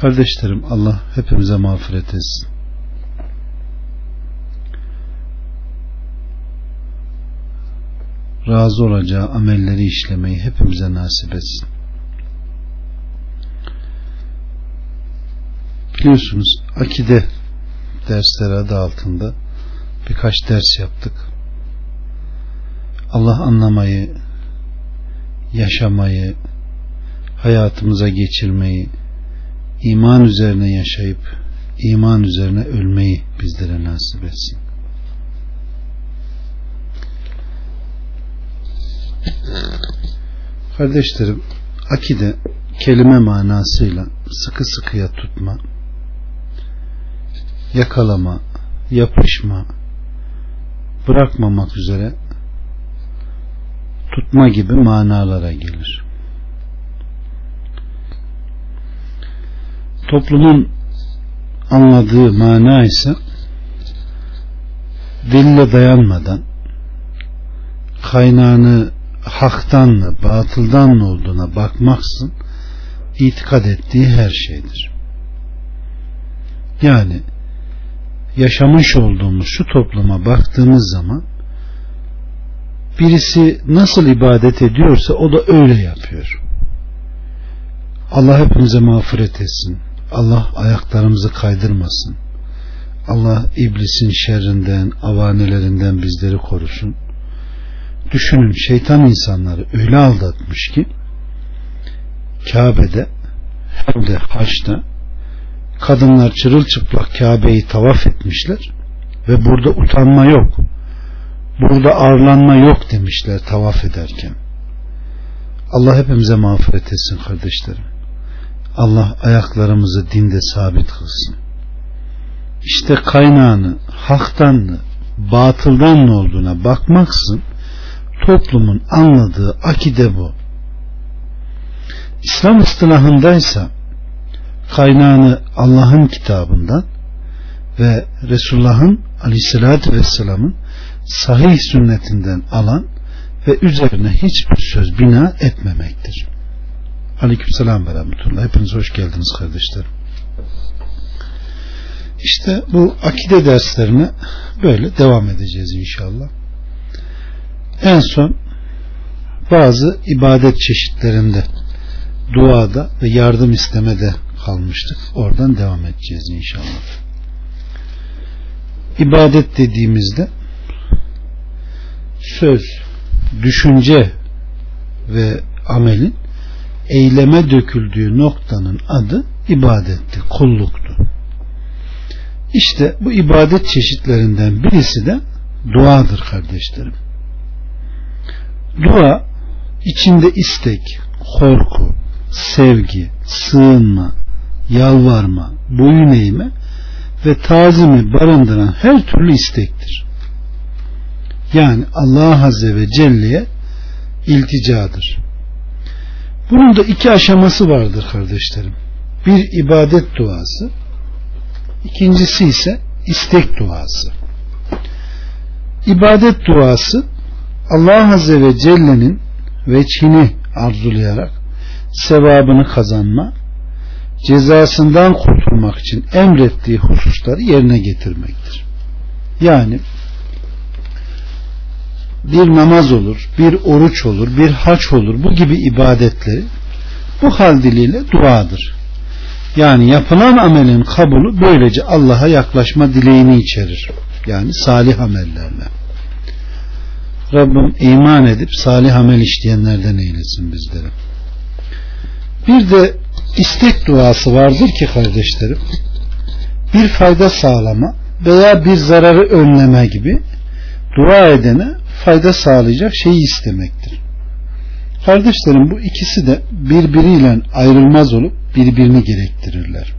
Kardeşlerim Allah hepimize mağfiret etsin. Razı olacağı amelleri işlemeyi hepimize nasip etsin. Biliyorsunuz akide dersleri adı altında birkaç ders yaptık. Allah anlamayı, yaşamayı, hayatımıza geçirmeyi, iman üzerine yaşayıp iman üzerine ölmeyi bizlere nasip etsin. Kardeşlerim, akide kelime manasıyla sıkı sıkıya tutma, yakalama, yapışma, bırakmamak üzere tutma gibi manalara gelir. Toplumun anladığı mana ise dille dayanmadan kaynağını haktan mı batıldan mı olduğuna bakmaksın itikad ettiği her şeydir. Yani yaşamış olduğumuz şu topluma baktığımız zaman birisi nasıl ibadet ediyorsa o da öyle yapıyor. Allah hepimize mağfiret etsin. Allah ayaklarımızı kaydırmasın. Allah iblisin şerrinden, avanelerinden bizleri korusun. Düşünün şeytan insanları öyle aldatmış ki Kabe'de hem de haçta kadınlar çırılçıplak Kabe'yi tavaf etmişler ve burada utanma yok. Burada ağırlanma yok demişler tavaf ederken. Allah hepimize mağfiret etsin kardeşlerim. Allah ayaklarımızı dinde sabit kılsın. İşte kaynağını haktan batıldan mı olduğuna bakmaksın toplumun anladığı akide bu. İslam ıstılahındaysa kaynağını Allah'ın kitabından ve Resulullah'ın aleyhissalatü vesselamın sahih sünnetinden alan ve üzerine hiçbir söz bina etmemektir. Aleykümselam ve rahmetullah. Hepiniz hoş geldiniz kardeşlerim. İşte bu akide derslerine böyle devam edeceğiz inşallah. En son bazı ibadet çeşitlerinde duada ve yardım istemede kalmıştık. Oradan devam edeceğiz inşallah. İbadet dediğimizde söz, düşünce ve amelin eyleme döküldüğü noktanın adı ibadetti, kulluktu. İşte bu ibadet çeşitlerinden birisi de duadır kardeşlerim. Dua içinde istek, korku, sevgi, sığınma, yalvarma, boyun eğme ve tazimi barındıran her türlü istektir. Yani Allah Azze ve Celle'ye ilticadır. Bunun da iki aşaması vardır kardeşlerim. Bir ibadet duası, ikincisi ise istek duası. İbadet duası Allah Azze ve Celle'nin veçhini arzulayarak sevabını kazanma, cezasından kurtulmak için emrettiği hususları yerine getirmektir. Yani bir namaz olur, bir oruç olur, bir haç olur. Bu gibi ibadetleri bu hal diliyle duadır. Yani yapılan amelin kabulü böylece Allah'a yaklaşma dileğini içerir. Yani salih amellerle. Rabbim iman edip salih amel işleyenlerden eylesin bizleri. Bir de istek duası vardır ki kardeşlerim bir fayda sağlama veya bir zararı önleme gibi dua edene fayda sağlayacak şeyi istemektir. Kardeşlerim bu ikisi de birbiriyle ayrılmaz olup birbirini gerektirirler.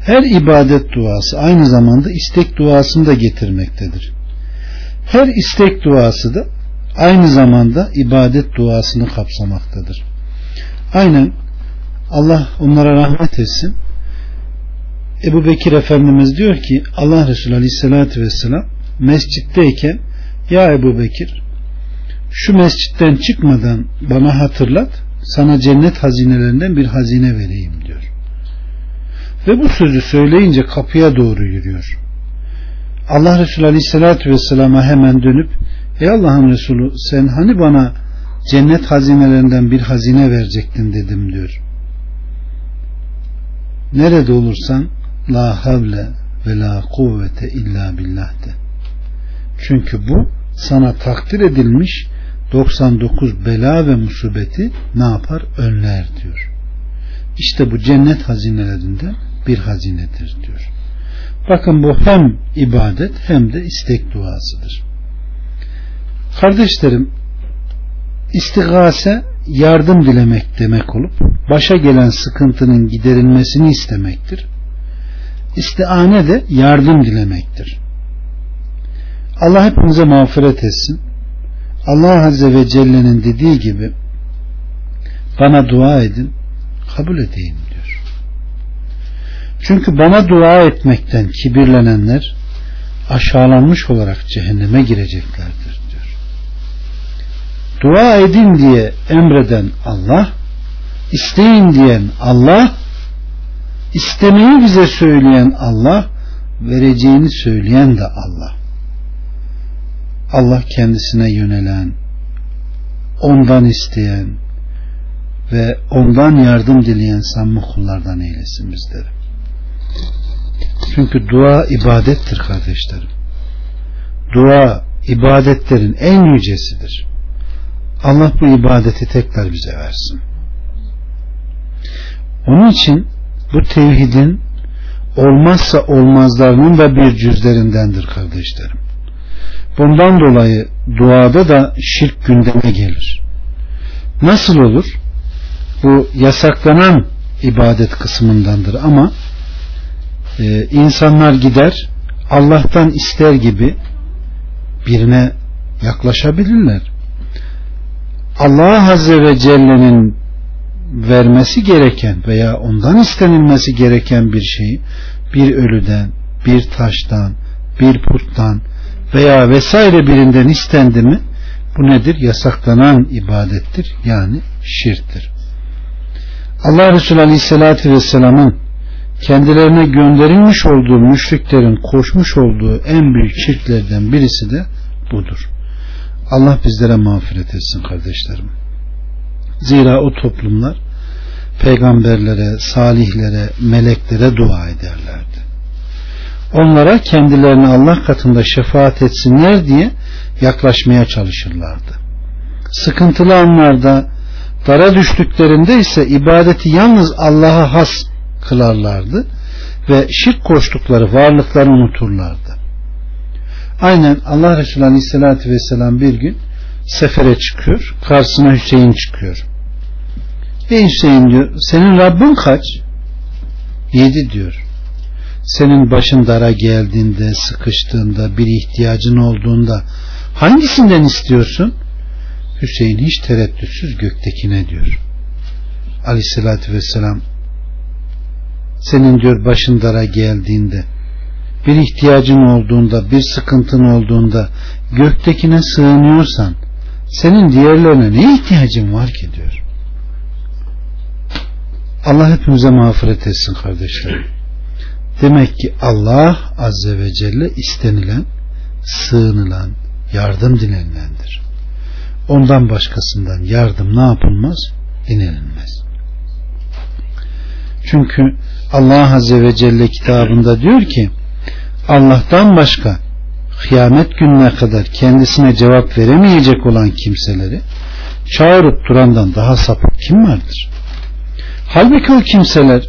Her ibadet duası aynı zamanda istek duasını da getirmektedir. Her istek duası da aynı zamanda ibadet duasını kapsamaktadır. Aynen Allah onlara rahmet etsin. Ebu Bekir Efendimiz diyor ki Allah Resulü Aleyhisselatü Vesselam mescitteyken ya Ebu Bekir şu mescitten çıkmadan bana hatırlat sana cennet hazinelerinden bir hazine vereyim diyor. Ve bu sözü söyleyince kapıya doğru yürüyor. Allah Resulü Aleyhisselatü Vesselam'a hemen dönüp Ey Allah'ın Resulü sen hani bana cennet hazinelerinden bir hazine verecektin dedim diyor. Nerede olursan la havle ve la kuvvete illa billah de. Çünkü bu sana takdir edilmiş 99 bela ve musibeti ne yapar? Önler diyor. İşte bu cennet hazinelerinde bir hazinedir diyor. Bakın bu hem ibadet hem de istek duasıdır. Kardeşlerim istigase yardım dilemek demek olup başa gelen sıkıntının giderilmesini istemektir. İstiane de yardım dilemektir. Allah hepimize mağfiret etsin. Allah Azze ve Celle'nin dediği gibi bana dua edin kabul edeyim diyor. Çünkü bana dua etmekten kibirlenenler aşağılanmış olarak cehenneme gireceklerdir diyor. Dua edin diye emreden Allah, isteyin diyen Allah, istemeyi bize söyleyen Allah, vereceğini söyleyen de Allah. Allah kendisine yönelen, ondan isteyen ve ondan yardım dileyen samimi kullardan eylesin bizleri. Çünkü dua ibadettir kardeşlerim. Dua ibadetlerin en yücesidir. Allah bu ibadeti tekrar bize versin. Onun için bu tevhidin olmazsa olmazlarının da bir cüzlerindendir kardeşlerim. Bundan dolayı duada da şirk gündeme gelir. Nasıl olur? Bu yasaklanan ibadet kısmındandır ama e, insanlar gider Allah'tan ister gibi birine yaklaşabilirler. Allah Azze ve Celle'nin vermesi gereken veya ondan istenilmesi gereken bir şeyi bir ölüden, bir taştan, bir puttan veya vesaire birinden istendi mi bu nedir? Yasaklanan ibadettir. Yani şirktir. Allah Resulü Aleyhisselatü Vesselam'ın kendilerine gönderilmiş olduğu müşriklerin koşmuş olduğu en büyük şirklerden birisi de budur. Allah bizlere mağfiret etsin kardeşlerim. Zira o toplumlar peygamberlere, salihlere, meleklere dua ederlerdi. Onlara kendilerini Allah katında şefaat etsinler diye yaklaşmaya çalışırlardı. Sıkıntılı anlarda dara düştüklerinde ise ibadeti yalnız Allah'a has kılarlardı ve şirk koştukları varlıklarını unuturlardı. Aynen Allah Resulü Aleyhisselatü Vesselam bir gün sefere çıkıyor. Karşısına Hüseyin çıkıyor. Ey Hüseyin diyor senin Rabbin kaç? Yedi diyor. Senin başın dara geldiğinde, sıkıştığında, bir ihtiyacın olduğunda hangisinden istiyorsun? Hüseyin hiç tereddütsüz göktekine diyor. Aleyhissalatü vesselam senin diyor başın dara geldiğinde bir ihtiyacın olduğunda bir sıkıntın olduğunda göktekine sığınıyorsan senin diğerlerine ne ihtiyacın var ki diyor. Allah hepimize mağfiret etsin kardeşlerim. Demek ki Allah Azze ve Celle istenilen, sığınılan, yardım dilenilendir. Ondan başkasından yardım ne yapılmaz? Dinlenilmez. Çünkü Allah Azze ve Celle kitabında diyor ki Allah'tan başka kıyamet gününe kadar kendisine cevap veremeyecek olan kimseleri çağırıp durandan daha sapık kim vardır? Halbuki o kimseler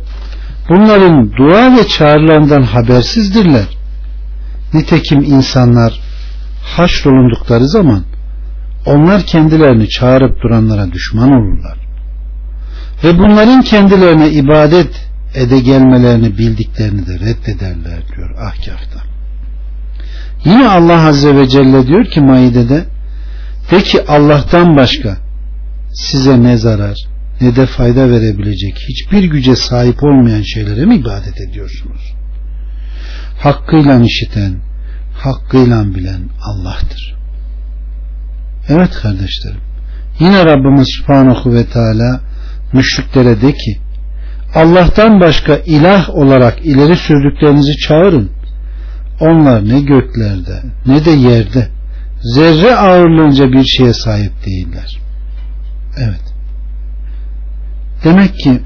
bunların dua ve çağrılarından habersizdirler. Nitekim insanlar haşrolundukları zaman onlar kendilerini çağırıp duranlara düşman olurlar. Ve bunların kendilerine ibadet ede gelmelerini bildiklerini de reddederler diyor ahkafta. Yine Allah Azze ve Celle diyor ki Maide'de de ki Allah'tan başka size ne zarar ne de fayda verebilecek hiçbir güce sahip olmayan şeylere mi ibadet ediyorsunuz? Hakkıyla işiten, hakkıyla bilen Allah'tır. Evet kardeşlerim. Yine Rabbimiz Subhanahu ve Teala müşriklere de ki Allah'tan başka ilah olarak ileri sürdüklerinizi çağırın. Onlar ne göklerde ne de yerde zerre ağırlığınca bir şeye sahip değiller. Evet. Demek ki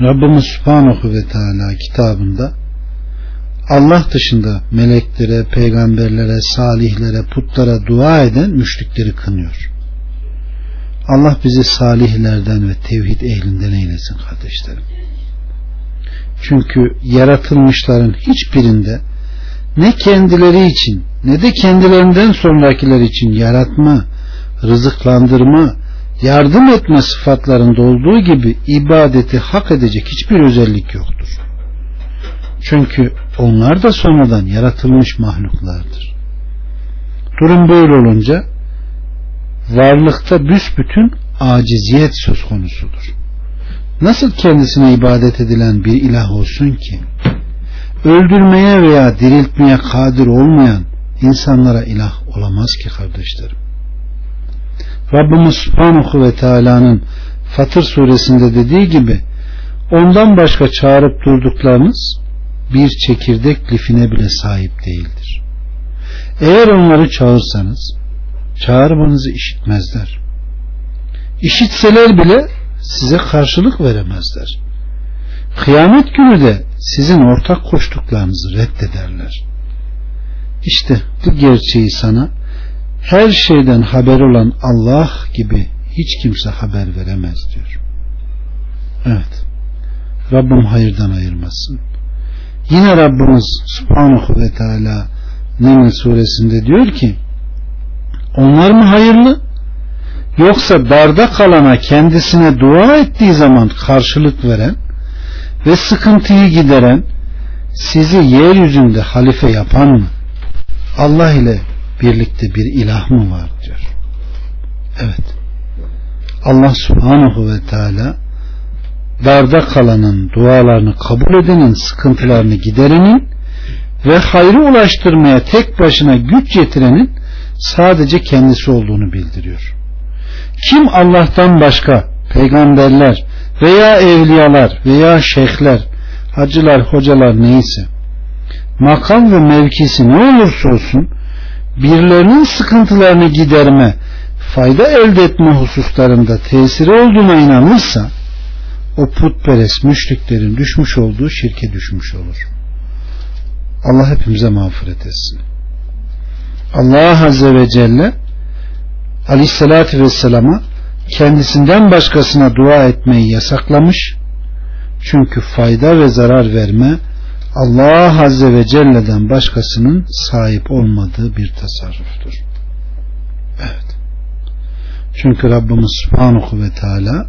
Rabbimiz Subhanahu ve Teala kitabında Allah dışında meleklere, peygamberlere, salihlere, putlara dua eden müşrikleri kınıyor. Allah bizi salihlerden ve tevhid ehlinden eylesin kardeşlerim. Çünkü yaratılmışların hiçbirinde ne kendileri için ne de kendilerinden sonrakiler için yaratma, rızıklandırma, yardım etme sıfatlarında olduğu gibi ibadeti hak edecek hiçbir özellik yoktur. Çünkü onlar da sonradan yaratılmış mahluklardır. Durum böyle olunca varlıkta büsbütün aciziyet söz konusudur. Nasıl kendisine ibadet edilen bir ilah olsun ki öldürmeye veya diriltmeye kadir olmayan insanlara ilah olamaz ki kardeşlerim. Rabbimiz Subhanahu ve Teala'nın Fatır suresinde dediği gibi ondan başka çağırıp durduklarınız bir çekirdek lifine bile sahip değildir. Eğer onları çağırsanız çağırmanızı işitmezler. İşitseler bile size karşılık veremezler. Kıyamet günü de sizin ortak koştuklarınızı reddederler. İşte bu gerçeği sana her şeyden haber olan Allah gibi hiç kimse haber veremez diyor. Evet. Rabbim hayırdan ayırmasın. Yine Rabbimiz Subhanahu ve Teala Neml suresinde diyor ki onlar mı hayırlı yoksa darda kalana kendisine dua ettiği zaman karşılık veren ve sıkıntıyı gideren sizi yeryüzünde halife yapan mı Allah ile birlikte bir ilah mı var diyor evet Allah subhanahu ve teala darda kalanın dualarını kabul edenin sıkıntılarını giderenin ve hayrı ulaştırmaya tek başına güç yetirenin sadece kendisi olduğunu bildiriyor. Kim Allah'tan başka peygamberler veya evliyalar veya şeyhler, hacılar, hocalar neyse makam ve mevkisi ne olursa olsun birilerinin sıkıntılarını giderme, fayda elde etme hususlarında tesiri olduğuna inanırsa o putperest müşriklerin düşmüş olduğu şirke düşmüş olur. Allah hepimize mağfiret etsin. Allah Azze ve Celle Aleyhisselatü Vesselam'a kendisinden başkasına dua etmeyi yasaklamış. Çünkü fayda ve zarar verme Allah Azze ve Celle'den başkasının sahip olmadığı bir tasarruftur. Evet. Çünkü Rabbimiz Subhanahu ve Teala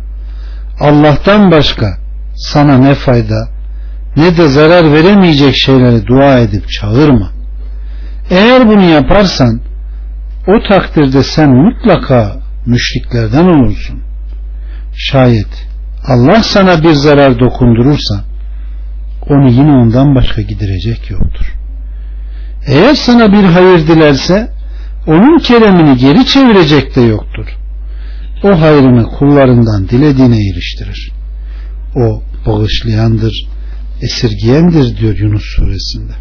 Allah'tan başka sana ne fayda ne de zarar veremeyecek şeyleri dua edip çağırma. Eğer bunu yaparsan o takdirde sen mutlaka müşriklerden olursun. Şayet Allah sana bir zarar dokundurursa onu yine ondan başka giderecek yoktur. Eğer sana bir hayır dilerse onun keremini geri çevirecek de yoktur. O hayrını kullarından dilediğine eriştirir. O bağışlayandır, esirgiyendir diyor Yunus suresinde.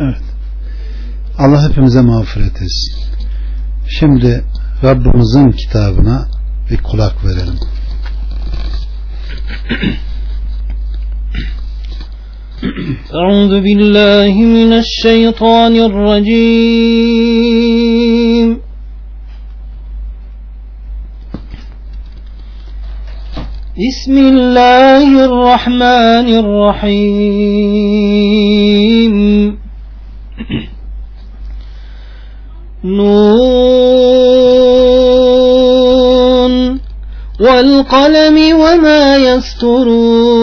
Evet. Allah hepimize mağfiret etsin. Şimdi Rabbimizin kitabına bir kulak verelim. أعوذ بالله من الشيطان الرجيم. بسم الله الرحمن الرحيم. نون والقلم وما يسترون.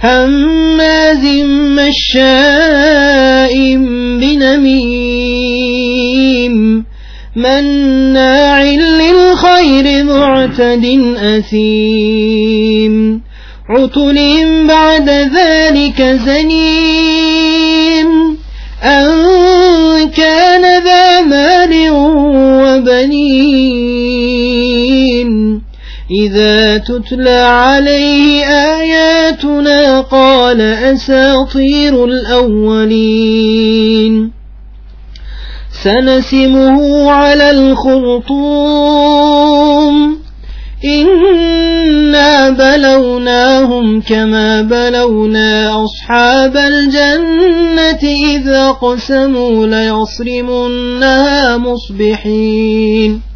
هماز مشاء بنميم مناع للخير معتد أثيم عتل بعد ذلك زنيم أن كان ذا مال وبنين إذا تتلى عليه آياتنا قال أساطير الأولين. سنسمه على الخرطوم. إنا بلوناهم كما بلونا أصحاب الجنة إذا قسموا ليصرمنها مصبحين.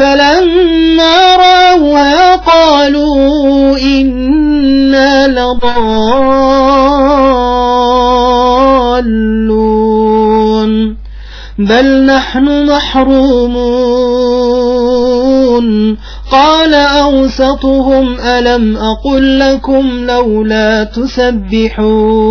فلما راوها قالوا إنا لضالون بل نحن محرومون. قال أوسطهم ألم أقل لكم لولا تسبحون؟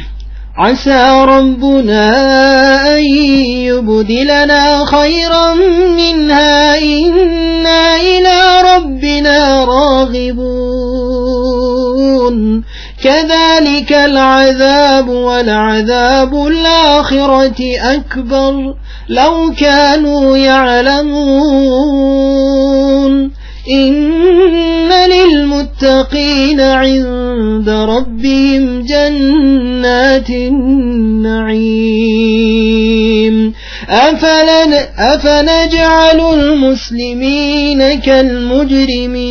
عسى ربنا أن يبدلنا خيرا منها. إنا إلى ربنا راغبون. كذلك العذاب ولعذاب الآخرة أكبر. لو كانوا يعلمون. للمتقين عند ربهم جنات النعيم. أفلن أفنجعل المسلمين كالمجرمين.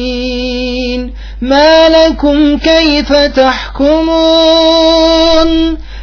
ما لكم كيف تحكمون؟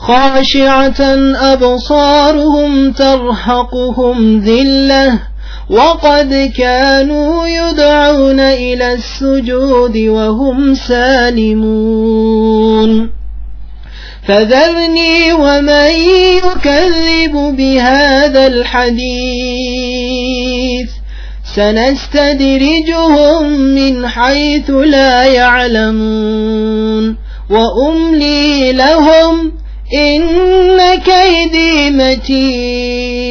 خاشعة أبصارهم ترهقهم ذلة وقد كانوا يدعون إلى السجود وهم سالمون. فذرني ومن يكذب بهذا الحديث سنستدرجهم من حيث لا يعلمون وأملي لهم إن كيدي متين.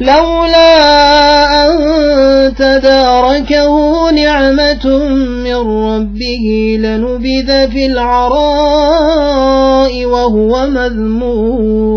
لولا أن تداركه نعمة من ربه لنبذ في العراء وهو مذموم.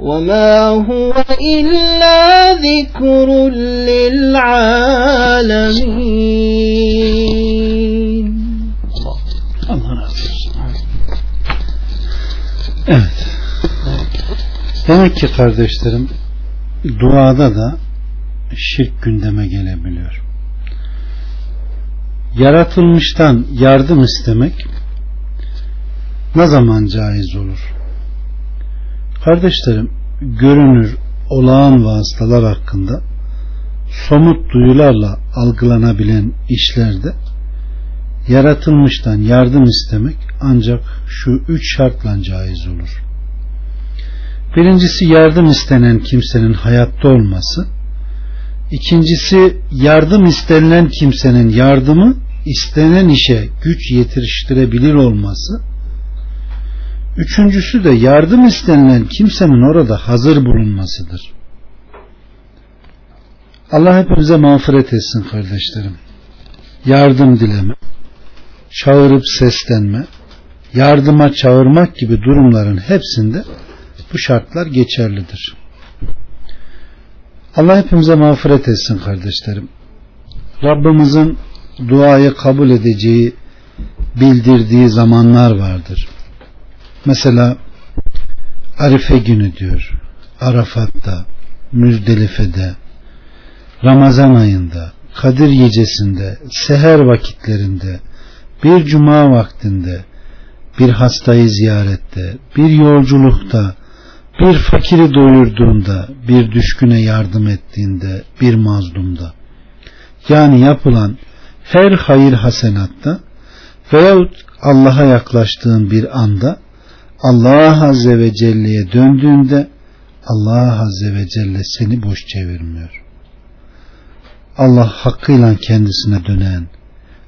وما هو إلا ذكر للعالمين Allah razı olsun. Evet. Demek ki kardeşlerim duada da şirk gündeme gelebiliyor. Yaratılmıştan yardım istemek ne zaman caiz olur? Kardeşlerim görünür olağan vasıtalar hakkında somut duyularla algılanabilen işlerde yaratılmıştan yardım istemek ancak şu üç şartla caiz olur. Birincisi yardım istenen kimsenin hayatta olması. İkincisi yardım istenilen kimsenin yardımı istenen işe güç yetiştirebilir olması. Üçüncüsü de yardım istenilen kimsenin orada hazır bulunmasıdır. Allah hepimize mağfiret etsin kardeşlerim. Yardım dileme, çağırıp seslenme, yardıma çağırmak gibi durumların hepsinde bu şartlar geçerlidir. Allah hepimize mağfiret etsin kardeşlerim. Rabbimizin duayı kabul edeceği bildirdiği zamanlar vardır. Mesela Arife günü diyor. Arafat'ta, Müzdelife'de, Ramazan ayında, Kadir gecesinde, seher vakitlerinde, bir cuma vaktinde, bir hastayı ziyarette, bir yolculukta, bir fakiri doyurduğunda, bir düşküne yardım ettiğinde, bir mazlumda. Yani yapılan her hayır hasenatta veyahut Allah'a yaklaştığın bir anda Allah Azze ve Celle'ye döndüğünde Allah Azze ve Celle seni boş çevirmiyor. Allah hakkıyla kendisine dönen,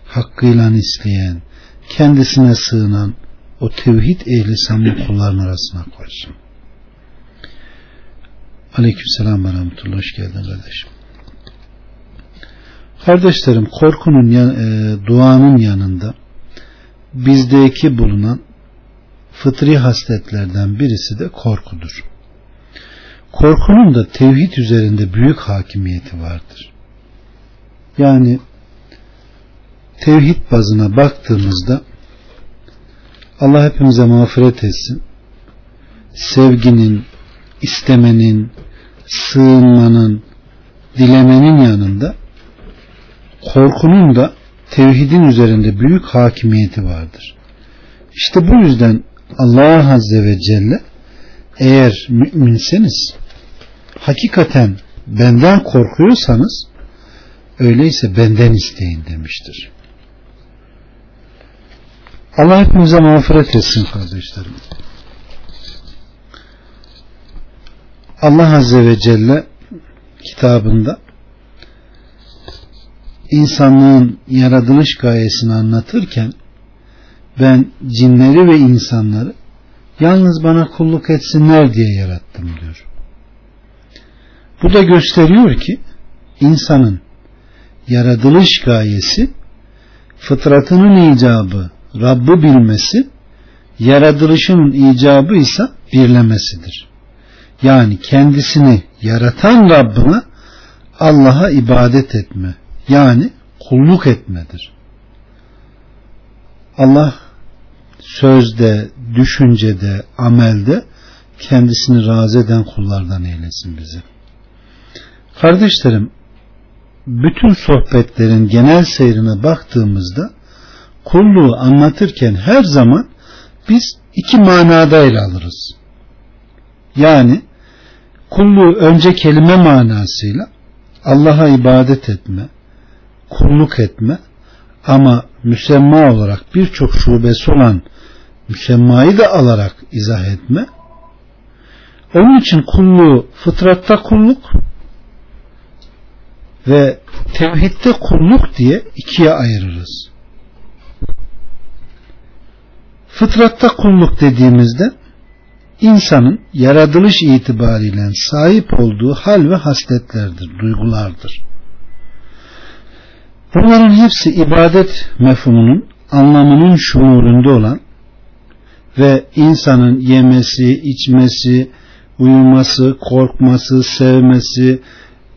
hakkıyla isteyen, kendisine sığınan o tevhid ehli samimi kulların arasına koysun. Aleykümselam ve rahmetullah. Hoş geldin kardeşim. Kardeşlerim korkunun e, duanın yanında bizdeki bulunan fıtri hasletlerden birisi de korkudur. Korkunun da tevhid üzerinde büyük hakimiyeti vardır. Yani tevhid bazına baktığımızda Allah hepimize mağfiret etsin. Sevginin, istemenin, sığınmanın, dilemenin yanında korkunun da tevhidin üzerinde büyük hakimiyeti vardır. İşte bu yüzden Allah Azze ve Celle eğer müminseniz hakikaten benden korkuyorsanız öyleyse benden isteyin demiştir. Allah hepimize mağfiret etsin kardeşlerim. Allah Azze ve Celle kitabında insanlığın yaratılış gayesini anlatırken ben cinleri ve insanları yalnız bana kulluk etsinler diye yarattım diyor. Bu da gösteriyor ki insanın yaratılış gayesi fıtratının icabı Rabb'ı bilmesi yaratılışının icabı ise birlemesidir. Yani kendisini yaratan Rabbına Allah'a ibadet etme yani kulluk etmedir. Allah sözde, düşüncede, amelde kendisini razı eden kullardan eylesin bizi. Kardeşlerim, bütün sohbetlerin genel seyrine baktığımızda kulluğu anlatırken her zaman biz iki manada ele alırız. Yani kulluğu önce kelime manasıyla Allah'a ibadet etme, kulluk etme ama müsemma olarak birçok şubesi olan müsemmayı da alarak izah etme. Onun için kulluğu fıtratta kulluk ve tevhidde kulluk diye ikiye ayırırız. Fıtratta kulluk dediğimizde insanın yaratılış itibariyle sahip olduğu hal ve hasletlerdir, duygulardır. Bunların hepsi ibadet mefhumunun anlamının şuurunda olan ve insanın yemesi, içmesi, uyuması, korkması, sevmesi,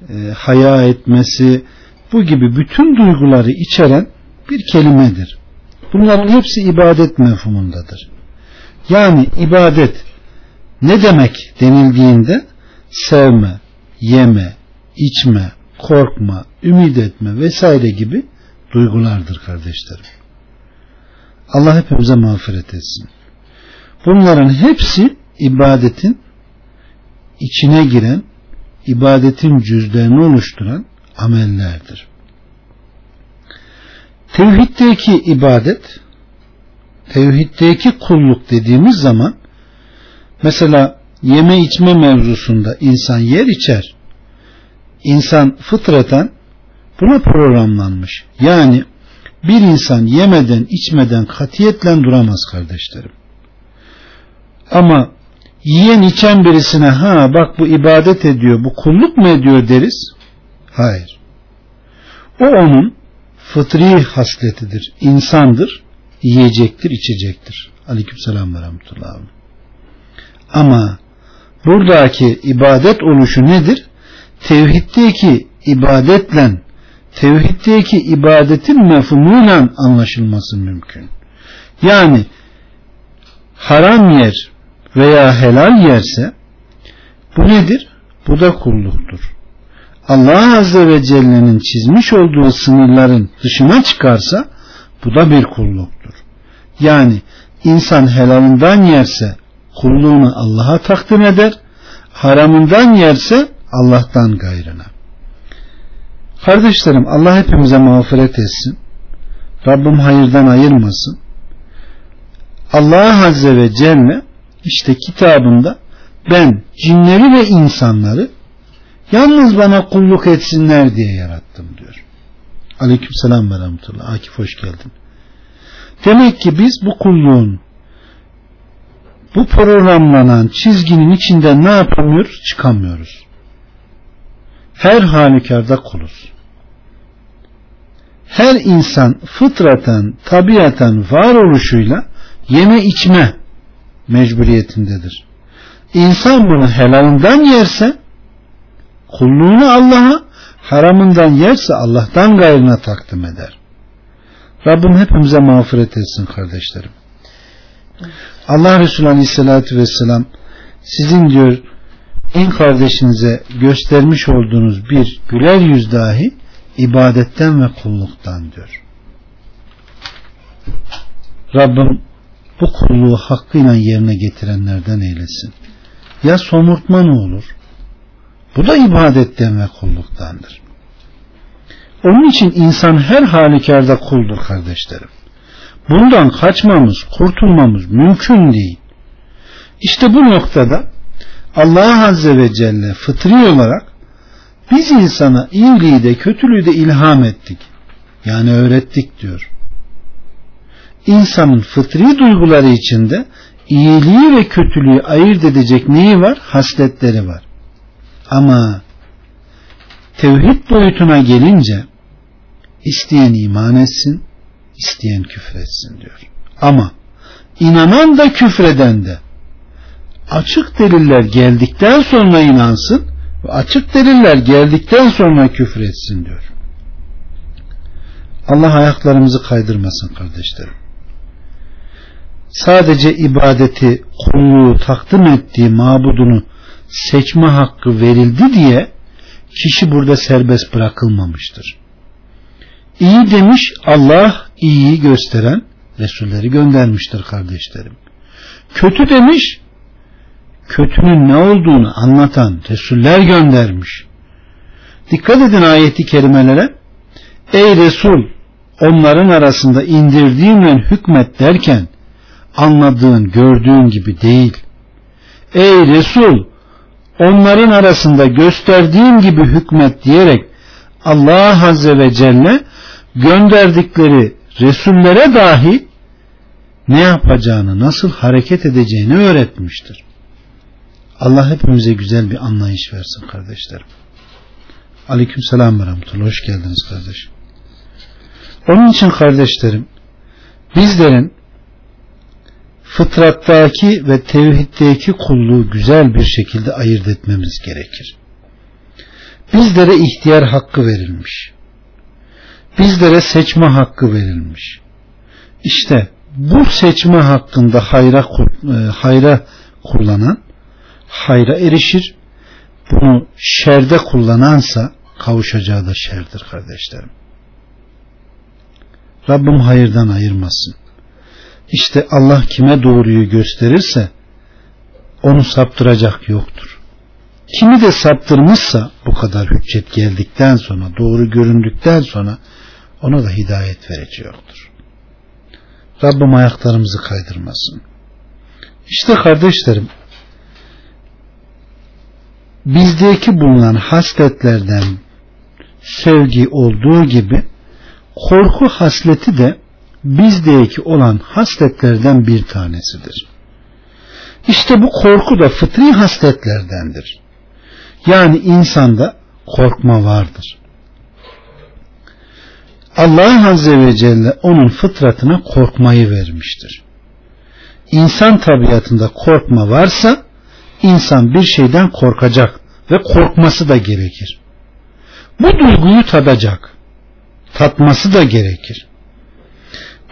e, haya etmesi bu gibi bütün duyguları içeren bir kelimedir. Bunların hepsi ibadet mefhumundadır. Yani ibadet ne demek denildiğinde sevme, yeme, içme, korkma, ümit etme vesaire gibi duygulardır kardeşlerim. Allah hepimize mağfiret etsin. Bunların hepsi ibadetin içine giren, ibadetin cüzlerini oluşturan amellerdir. Tevhiddeki ibadet, tevhiddeki kulluk dediğimiz zaman mesela yeme içme mevzusunda insan yer içer. İnsan fıtraten buna programlanmış. Yani bir insan yemeden içmeden katiyetle duramaz kardeşlerim. Ama yiyen içen birisine ha bak bu ibadet ediyor bu kulluk mu ediyor deriz. Hayır. O onun fıtri hasletidir. insandır. Yiyecektir, içecektir. Aleykümselam ve rahmetullah. Ama buradaki ibadet oluşu nedir? Tevhiddeki ibadetle tevhiddeki ibadetin mefhumuyla anlaşılması mümkün. Yani haram yer veya helal yerse bu nedir? Bu da kulluktur. Allah Azze ve Celle'nin çizmiş olduğu sınırların dışına çıkarsa bu da bir kulluktur. Yani insan helalından yerse kulluğunu Allah'a takdim eder, haramından yerse Allah'tan gayrına. Kardeşlerim Allah hepimize mağfiret etsin. Rabbim hayırdan ayırmasın. Allah Azze ve Celle işte kitabında ben cinleri ve insanları Yalnız bana kulluk etsinler diye yarattım diyor. Aleyküm selam ve rahmetullah. Akif hoş geldin. Demek ki biz bu kulluğun bu programlanan çizginin içinden ne yapamıyoruz? Çıkamıyoruz. Her halükarda kuluz. Her insan fıtraten, tabiaten varoluşuyla yeme içme mecburiyetindedir. İnsan bunu helalinden yerse kulluğunu Allah'a, haramından yerse Allah'tan gayrına takdim eder. Rabbim hepimize mağfiret etsin kardeşlerim. Allah Resulü Aleyhisselatü Vesselam sizin diyor en kardeşinize göstermiş olduğunuz bir güler yüz dahi ibadetten ve kulluktan diyor. Rabbim bu kulluğu hakkıyla yerine getirenlerden eylesin. Ya somurtma ne olur? Bu da ibadetten ve kulluktandır. Onun için insan her halükarda kuldur kardeşlerim. Bundan kaçmamız, kurtulmamız mümkün değil. İşte bu noktada Allah Azze ve Celle fıtri olarak biz insana iyiliği de kötülüğü de ilham ettik. Yani öğrettik diyor. İnsanın fıtri duyguları içinde iyiliği ve kötülüğü ayırt edecek neyi var? Hasletleri var. Ama tevhid boyutuna gelince isteyen iman etsin, isteyen küfretsin diyor. Ama inanan da küfreden de açık deliller geldikten sonra inansın ve açık deliller geldikten sonra küfretsin diyor. Allah ayaklarımızı kaydırmasın kardeşlerim. Sadece ibadeti, kulluğu takdim ettiği mabudunu seçme hakkı verildi diye kişi burada serbest bırakılmamıştır. İyi demiş Allah iyiyi gösteren Resulleri göndermiştir kardeşlerim. Kötü demiş kötünün ne olduğunu anlatan Resuller göndermiş. Dikkat edin ayeti kerimelere. Ey Resul onların arasında indirdiğimle hükmet derken anladığın gördüğün gibi değil. Ey Resul onların arasında gösterdiğim gibi hükmet diyerek Allah Azze ve Celle gönderdikleri Resullere dahi ne yapacağını, nasıl hareket edeceğini öğretmiştir. Allah hepimize güzel bir anlayış versin kardeşlerim. Aleyküm selam ve rahmetullah. Hoş geldiniz kardeşim. Onun için kardeşlerim bizlerin fıtrattaki ve tevhiddeki kulluğu güzel bir şekilde ayırt etmemiz gerekir. Bizlere ihtiyar hakkı verilmiş. Bizlere seçme hakkı verilmiş. İşte bu seçme hakkında hayra, e, hayra kullanan hayra erişir. Bunu şerde kullanansa kavuşacağı da şerdir kardeşlerim. Rabbim hayırdan ayırmasın. İşte Allah kime doğruyu gösterirse onu saptıracak yoktur. Kimi de saptırmışsa bu kadar hüccet geldikten sonra doğru göründükten sonra ona da hidayet verici yoktur. Rabbim ayaklarımızı kaydırmasın. İşte kardeşlerim bizdeki bulunan hasletlerden sevgi olduğu gibi korku hasleti de bizdeki olan hasletlerden bir tanesidir. İşte bu korku da fıtri hasletlerdendir. Yani insanda korkma vardır. Allah Azze ve Celle onun fıtratına korkmayı vermiştir. İnsan tabiatında korkma varsa insan bir şeyden korkacak ve korkması da gerekir. Bu duyguyu tadacak. Tatması da gerekir.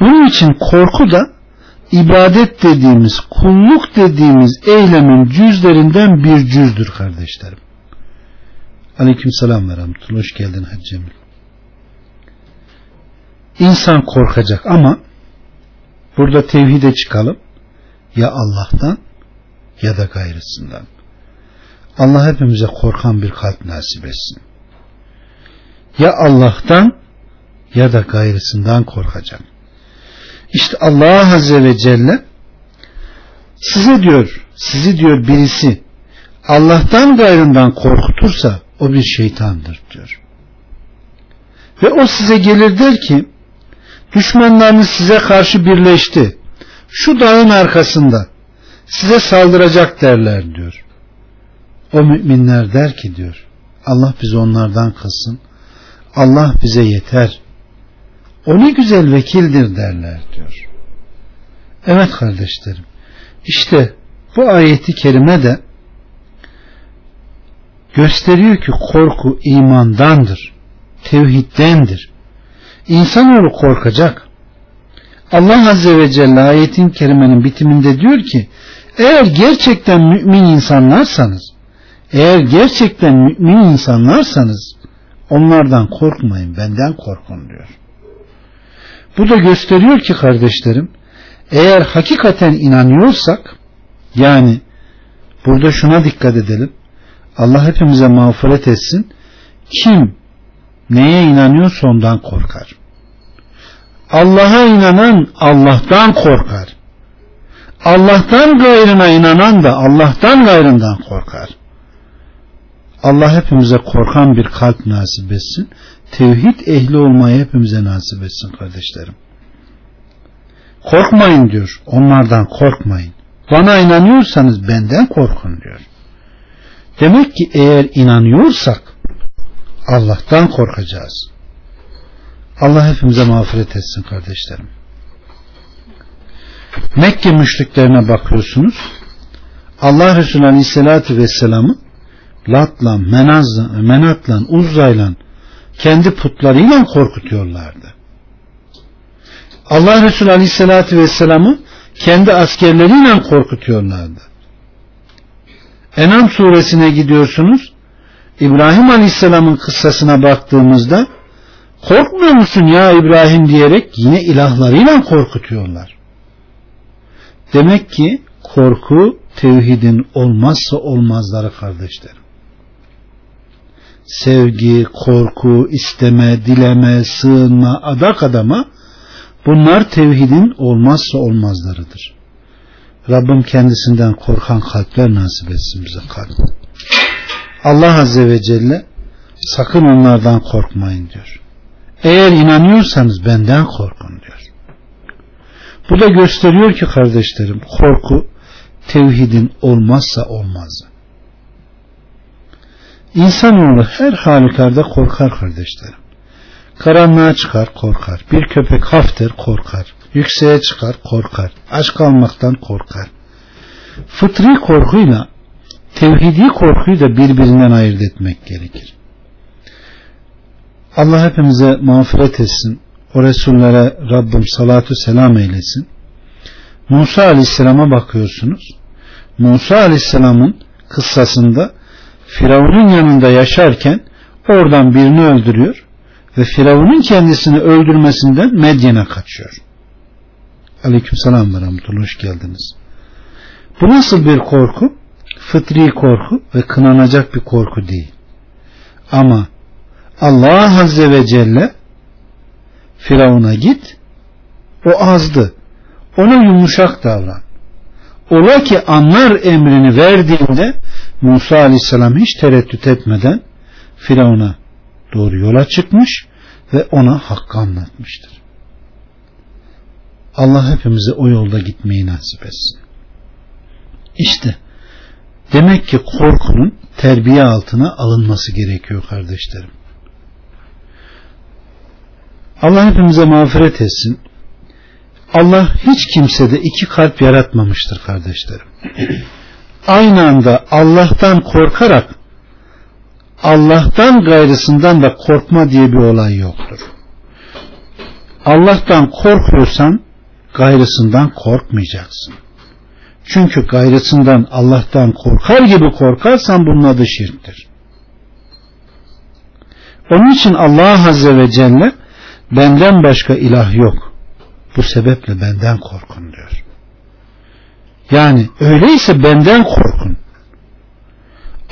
Bunun için korku da ibadet dediğimiz, kulluk dediğimiz eylemin cüzlerinden bir cüzdür kardeşlerim. Aleyküm selam ve rahmetullah. Hoş geldin Hacı Cemil. İnsan korkacak ama burada tevhide çıkalım. Ya Allah'tan ya da gayrısından. Allah hepimize korkan bir kalp nasip etsin. Ya Allah'tan ya da gayrısından korkacağım. İşte Allah Azze ve Celle size diyor, sizi diyor birisi Allah'tan gayrından korkutursa o bir şeytandır diyor. Ve o size gelir der ki düşmanlarınız size karşı birleşti. Şu dağın arkasında size saldıracak derler diyor. O müminler der ki diyor Allah bizi onlardan kılsın. Allah bize yeter. O ne güzel vekildir derler diyor. Evet kardeşlerim. İşte bu ayeti kerime de gösteriyor ki korku imandandır. Tevhiddendir. İnsanoğlu korkacak. Allah Azze ve Celle ayetin kerimenin bitiminde diyor ki eğer gerçekten mümin insanlarsanız eğer gerçekten mümin insanlarsanız onlardan korkmayın benden korkun diyor. Bu da gösteriyor ki kardeşlerim eğer hakikaten inanıyorsak yani burada şuna dikkat edelim Allah hepimize mağfiret etsin kim neye inanıyorsa ondan korkar. Allah'a inanan Allah'tan korkar. Allah'tan gayrına inanan da Allah'tan gayrından korkar. Allah hepimize korkan bir kalp nasip etsin. Tevhid ehli olmayı hepimize nasip etsin kardeşlerim. Korkmayın diyor. Onlardan korkmayın. Bana inanıyorsanız benden korkun diyor. Demek ki eğer inanıyorsak Allah'tan korkacağız. Allah hepimize mağfiret etsin kardeşlerim. Mekke müşriklerine bakıyorsunuz. Allah Resulü Aleyhisselatü Vesselam'ı Lat'la, Menaz'la, Menat'la, Uzza'yla kendi putlarıyla korkutuyorlardı. Allah Resulü Aleyhisselatü Vesselam'ı kendi askerleriyle korkutuyorlardı. Enam suresine gidiyorsunuz. İbrahim Aleyhisselam'ın kıssasına baktığımızda korkmuyor musun ya İbrahim diyerek yine ilahlarıyla korkutuyorlar. Demek ki korku tevhidin olmazsa olmazları kardeşlerim. Sevgi, korku, isteme, dileme, sığınma, adak adama bunlar tevhidin olmazsa olmazlarıdır. Rabbim kendisinden korkan kalpler nasip etsin bize kalp. Allah Azze ve Celle sakın onlardan korkmayın diyor. Eğer inanıyorsanız benden korkun. Bu da gösteriyor ki kardeşlerim korku tevhidin olmazsa olmazı. İnsanoğlu her halükarda korkar kardeşlerim. Karanlığa çıkar korkar. Bir köpek hafter korkar. Yükseğe çıkar korkar. Aç kalmaktan korkar. Fıtri korkuyla tevhidi korkuyu da birbirinden ayırt etmek gerekir. Allah hepimize mağfiret etsin. O Resullere Rabbim salatu selam eylesin. Musa Aleyhisselam'a bakıyorsunuz. Musa Aleyhisselam'ın kıssasında Firavun'un yanında yaşarken oradan birini öldürüyor ve Firavun'un kendisini öldürmesinden Medyen'e kaçıyor. Aleyküm selam ve rahmetullah hoş geldiniz. Bu nasıl bir korku? Fıtri korku ve kınanacak bir korku değil. Ama Allah Azze ve Celle Firavun'a git o azdı. Ona yumuşak davran. Ola ki anlar emrini verdiğinde Musa Aleyhisselam hiç tereddüt etmeden Firavun'a doğru yola çıkmış ve ona hakkı anlatmıştır. Allah hepimize o yolda gitmeyi nasip etsin. İşte demek ki korkunun terbiye altına alınması gerekiyor kardeşlerim. Allah hepimize mağfiret etsin. Allah hiç kimsede iki kalp yaratmamıştır kardeşlerim. Aynı anda Allah'tan korkarak Allah'tan gayrısından da korkma diye bir olay yoktur. Allah'tan korkuyorsan gayrısından korkmayacaksın. Çünkü gayrısından Allah'tan korkar gibi korkarsan bunun adı şirktir. Onun için Allah Azze ve Celle benden başka ilah yok. Bu sebeple benden korkun diyor. Yani öyleyse benden korkun.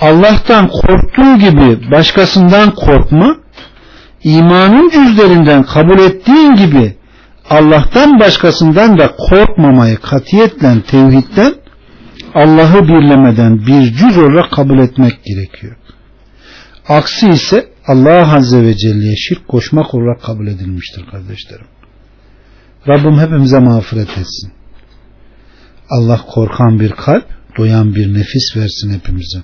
Allah'tan korktuğu gibi başkasından korkma, imanın cüzlerinden kabul ettiğin gibi Allah'tan başkasından da korkmamayı katiyetle tevhidden Allah'ı birlemeden bir cüz olarak kabul etmek gerekiyor. Aksi ise Allah Azze ve Celle'ye şirk koşmak olarak kabul edilmiştir kardeşlerim. Rabbim hepimize mağfiret etsin. Allah korkan bir kalp, doyan bir nefis versin hepimize.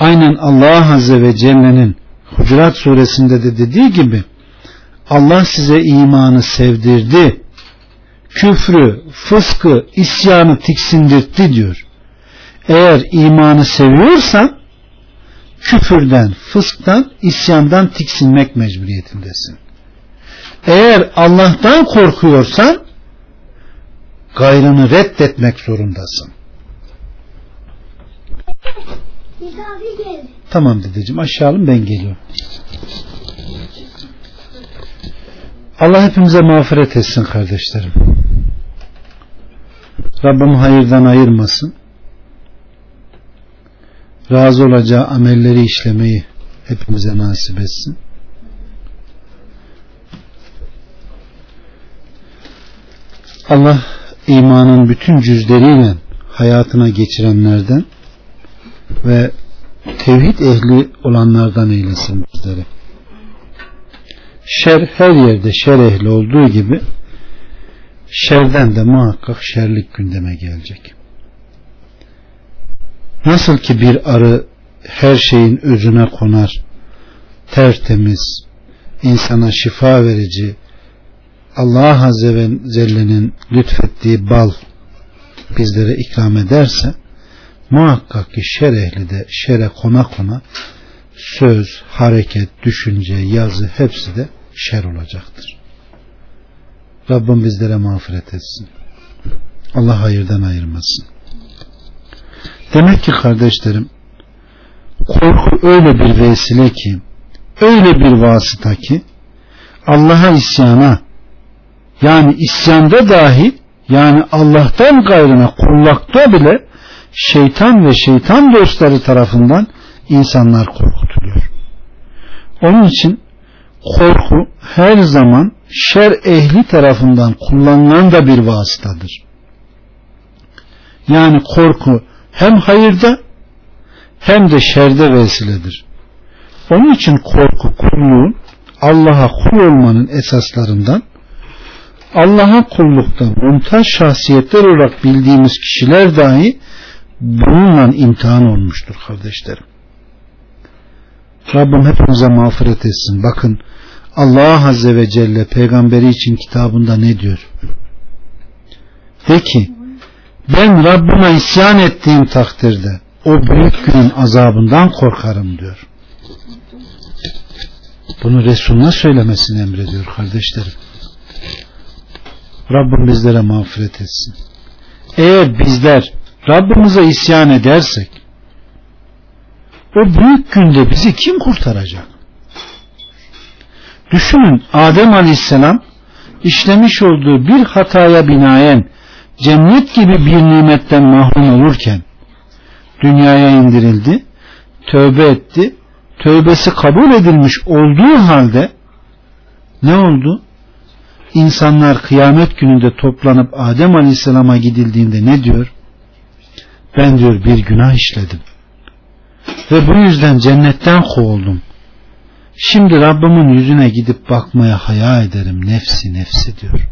Aynen Allah Azze ve Celle'nin Hucurat suresinde de dediği gibi Allah size imanı sevdirdi. Küfrü, fıskı, isyanı tiksindirtti diyor. Eğer imanı seviyorsan küfürden, fısktan, isyandan tiksinmek mecburiyetindesin. Eğer Allah'tan korkuyorsan gayrını reddetmek zorundasın. Tamam dedeciğim aşağılım ben geliyorum. Allah hepimize mağfiret etsin kardeşlerim. Rabbim hayırdan ayırmasın. Razı olacağı amelleri işlemeyi hepimize nasip etsin. Allah imanın bütün cüzleriyle hayatına geçirenlerden ve tevhid ehli olanlardan eylesin bizleri. Şer her yerde şer ehli olduğu gibi şerden de muhakkak şerlik gündeme gelecek. Nasıl ki bir arı her şeyin özüne konar, tertemiz, insana şifa verici, Allah Azze ve Celle'nin lütfettiği bal bizlere ikram ederse muhakkak ki şer ehli de şere kona kona söz, hareket, düşünce, yazı hepsi de şer olacaktır. Rabbim bizlere mağfiret etsin. Allah hayırdan ayırmasın. Demek ki kardeşlerim korku öyle bir vesile ki öyle bir vasıta ki Allah'a isyana yani isyanda dahi yani Allah'tan gayrına kullakta bile şeytan ve şeytan dostları tarafından insanlar korkutuluyor. Onun için korku her zaman şer ehli tarafından kullanılan da bir vasıtadır. Yani korku hem hayırda hem de şerde vesiledir. Onun için korku kulluğun Allah'a kul olmanın esaslarından Allah'a kullukta montaj şahsiyetler olarak bildiğimiz kişiler dahi bununla imtihan olmuştur kardeşlerim. Rabbim hepimize mağfiret etsin. Bakın Allah Azze ve Celle peygamberi için kitabında ne diyor? De ki ben Rabbime isyan ettiğim takdirde o büyük günün azabından korkarım diyor. Bunu Resulüne söylemesini emrediyor kardeşlerim. Rabbim bizlere mağfiret etsin. Eğer bizler Rabbimize isyan edersek o büyük günde bizi kim kurtaracak? Düşünün Adem Aleyhisselam işlemiş olduğu bir hataya binaen cennet gibi bir nimetten mahrum olurken dünyaya indirildi, tövbe etti, tövbesi kabul edilmiş olduğu halde ne oldu? İnsanlar kıyamet gününde toplanıp Adem Aleyhisselam'a gidildiğinde ne diyor? Ben diyor bir günah işledim. Ve bu yüzden cennetten kovuldum. Şimdi Rabbimin yüzüne gidip bakmaya haya ederim nefsi nefsi diyor.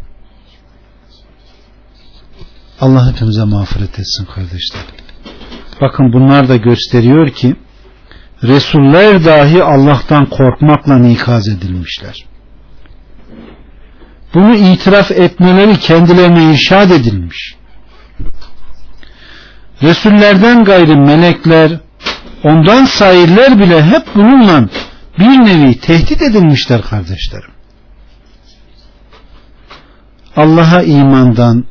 Allah hepimize mağfiret etsin kardeşler. Bakın bunlar da gösteriyor ki Resuller dahi Allah'tan korkmakla ikaz edilmişler. Bunu itiraf etmeleri kendilerine irşad edilmiş. Resullerden gayrı melekler, ondan sairler bile hep bununla bir nevi tehdit edilmişler kardeşlerim. Allah'a imandan,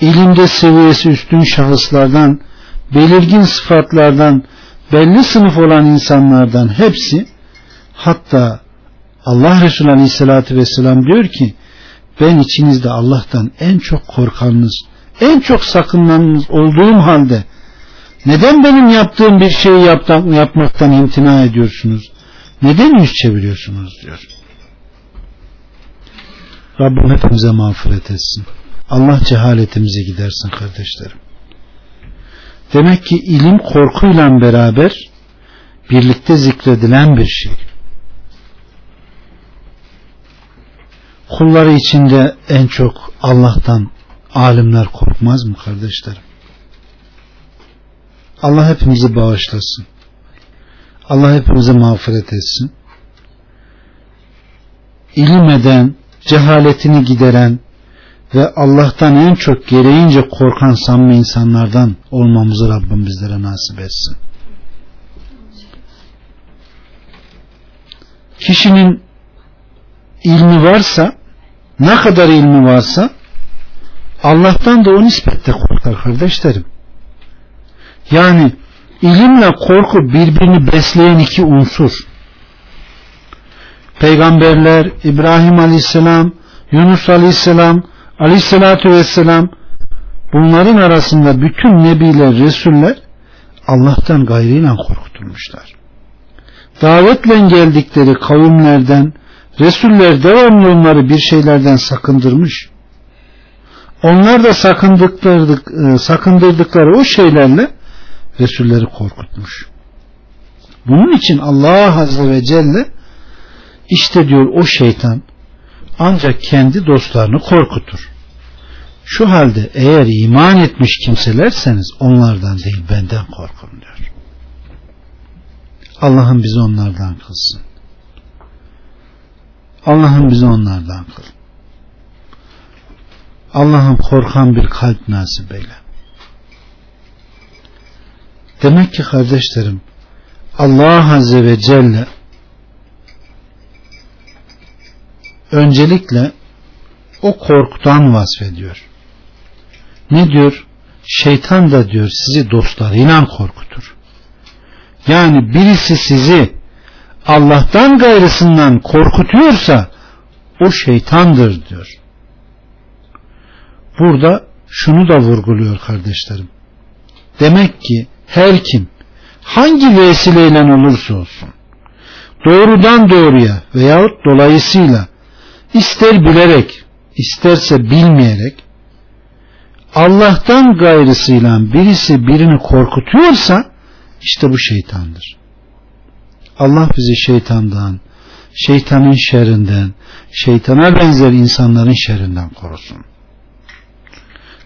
ilimde seviyesi üstün şahıslardan, belirgin sıfatlardan, belli sınıf olan insanlardan hepsi hatta Allah Resulü Aleyhisselatü Vesselam diyor ki ben içinizde Allah'tan en çok korkanınız, en çok sakınmanız olduğum halde neden benim yaptığım bir şeyi yapmaktan imtina ediyorsunuz? Neden yüz çeviriyorsunuz diyor. Rabbim hepimize mağfiret etsin. Allah cehaletimizi gidersin kardeşlerim. Demek ki ilim korkuyla beraber birlikte zikredilen bir şey. Kulları içinde en çok Allah'tan alimler korkmaz mı kardeşlerim? Allah hepimizi bağışlasın. Allah hepimize mağfiret etsin. ilim eden, cehaletini gideren ve Allah'tan en çok gereğince korkan samimi insanlardan olmamızı Rabbim bizlere nasip etsin. Kişinin ilmi varsa ne kadar ilmi varsa Allah'tan da o nispette korkar kardeşlerim. Yani ilimle korku birbirini besleyen iki unsur. Peygamberler İbrahim Aleyhisselam, Yunus Aleyhisselam, Aleyhisselatü Vesselam bunların arasında bütün nebiler, resuller Allah'tan gayrıyla korkutulmuşlar. Davetle geldikleri kavimlerden Resuller devamlı onları bir şeylerden sakındırmış. Onlar da sakındırdık, e, sakındırdıkları o şeylerle Resulleri korkutmuş. Bunun için Allah Azze ve Celle işte diyor o şeytan ancak kendi dostlarını korkutur. Şu halde eğer iman etmiş kimselerseniz onlardan değil benden korkun diyor. Allah'ım bizi onlardan kılsın. Allah'ım bizi onlardan kıl. Allah'ım korkan bir kalp nasip eyle. Demek ki kardeşlerim Allah Azze ve Celle öncelikle o korkudan vasfediyor. Ne diyor? Şeytan da diyor sizi dostlarıyla korkutur. Yani birisi sizi Allah'tan gayrısından korkutuyorsa o şeytandır diyor. Burada şunu da vurguluyor kardeşlerim. Demek ki her kim hangi vesileyle olursa olsun doğrudan doğruya veyahut dolayısıyla ister bilerek isterse bilmeyerek Allah'tan gayrısıyla birisi birini korkutuyorsa işte bu şeytandır. Allah bizi şeytandan, şeytanın şerrinden, şeytana benzer insanların şerrinden korusun.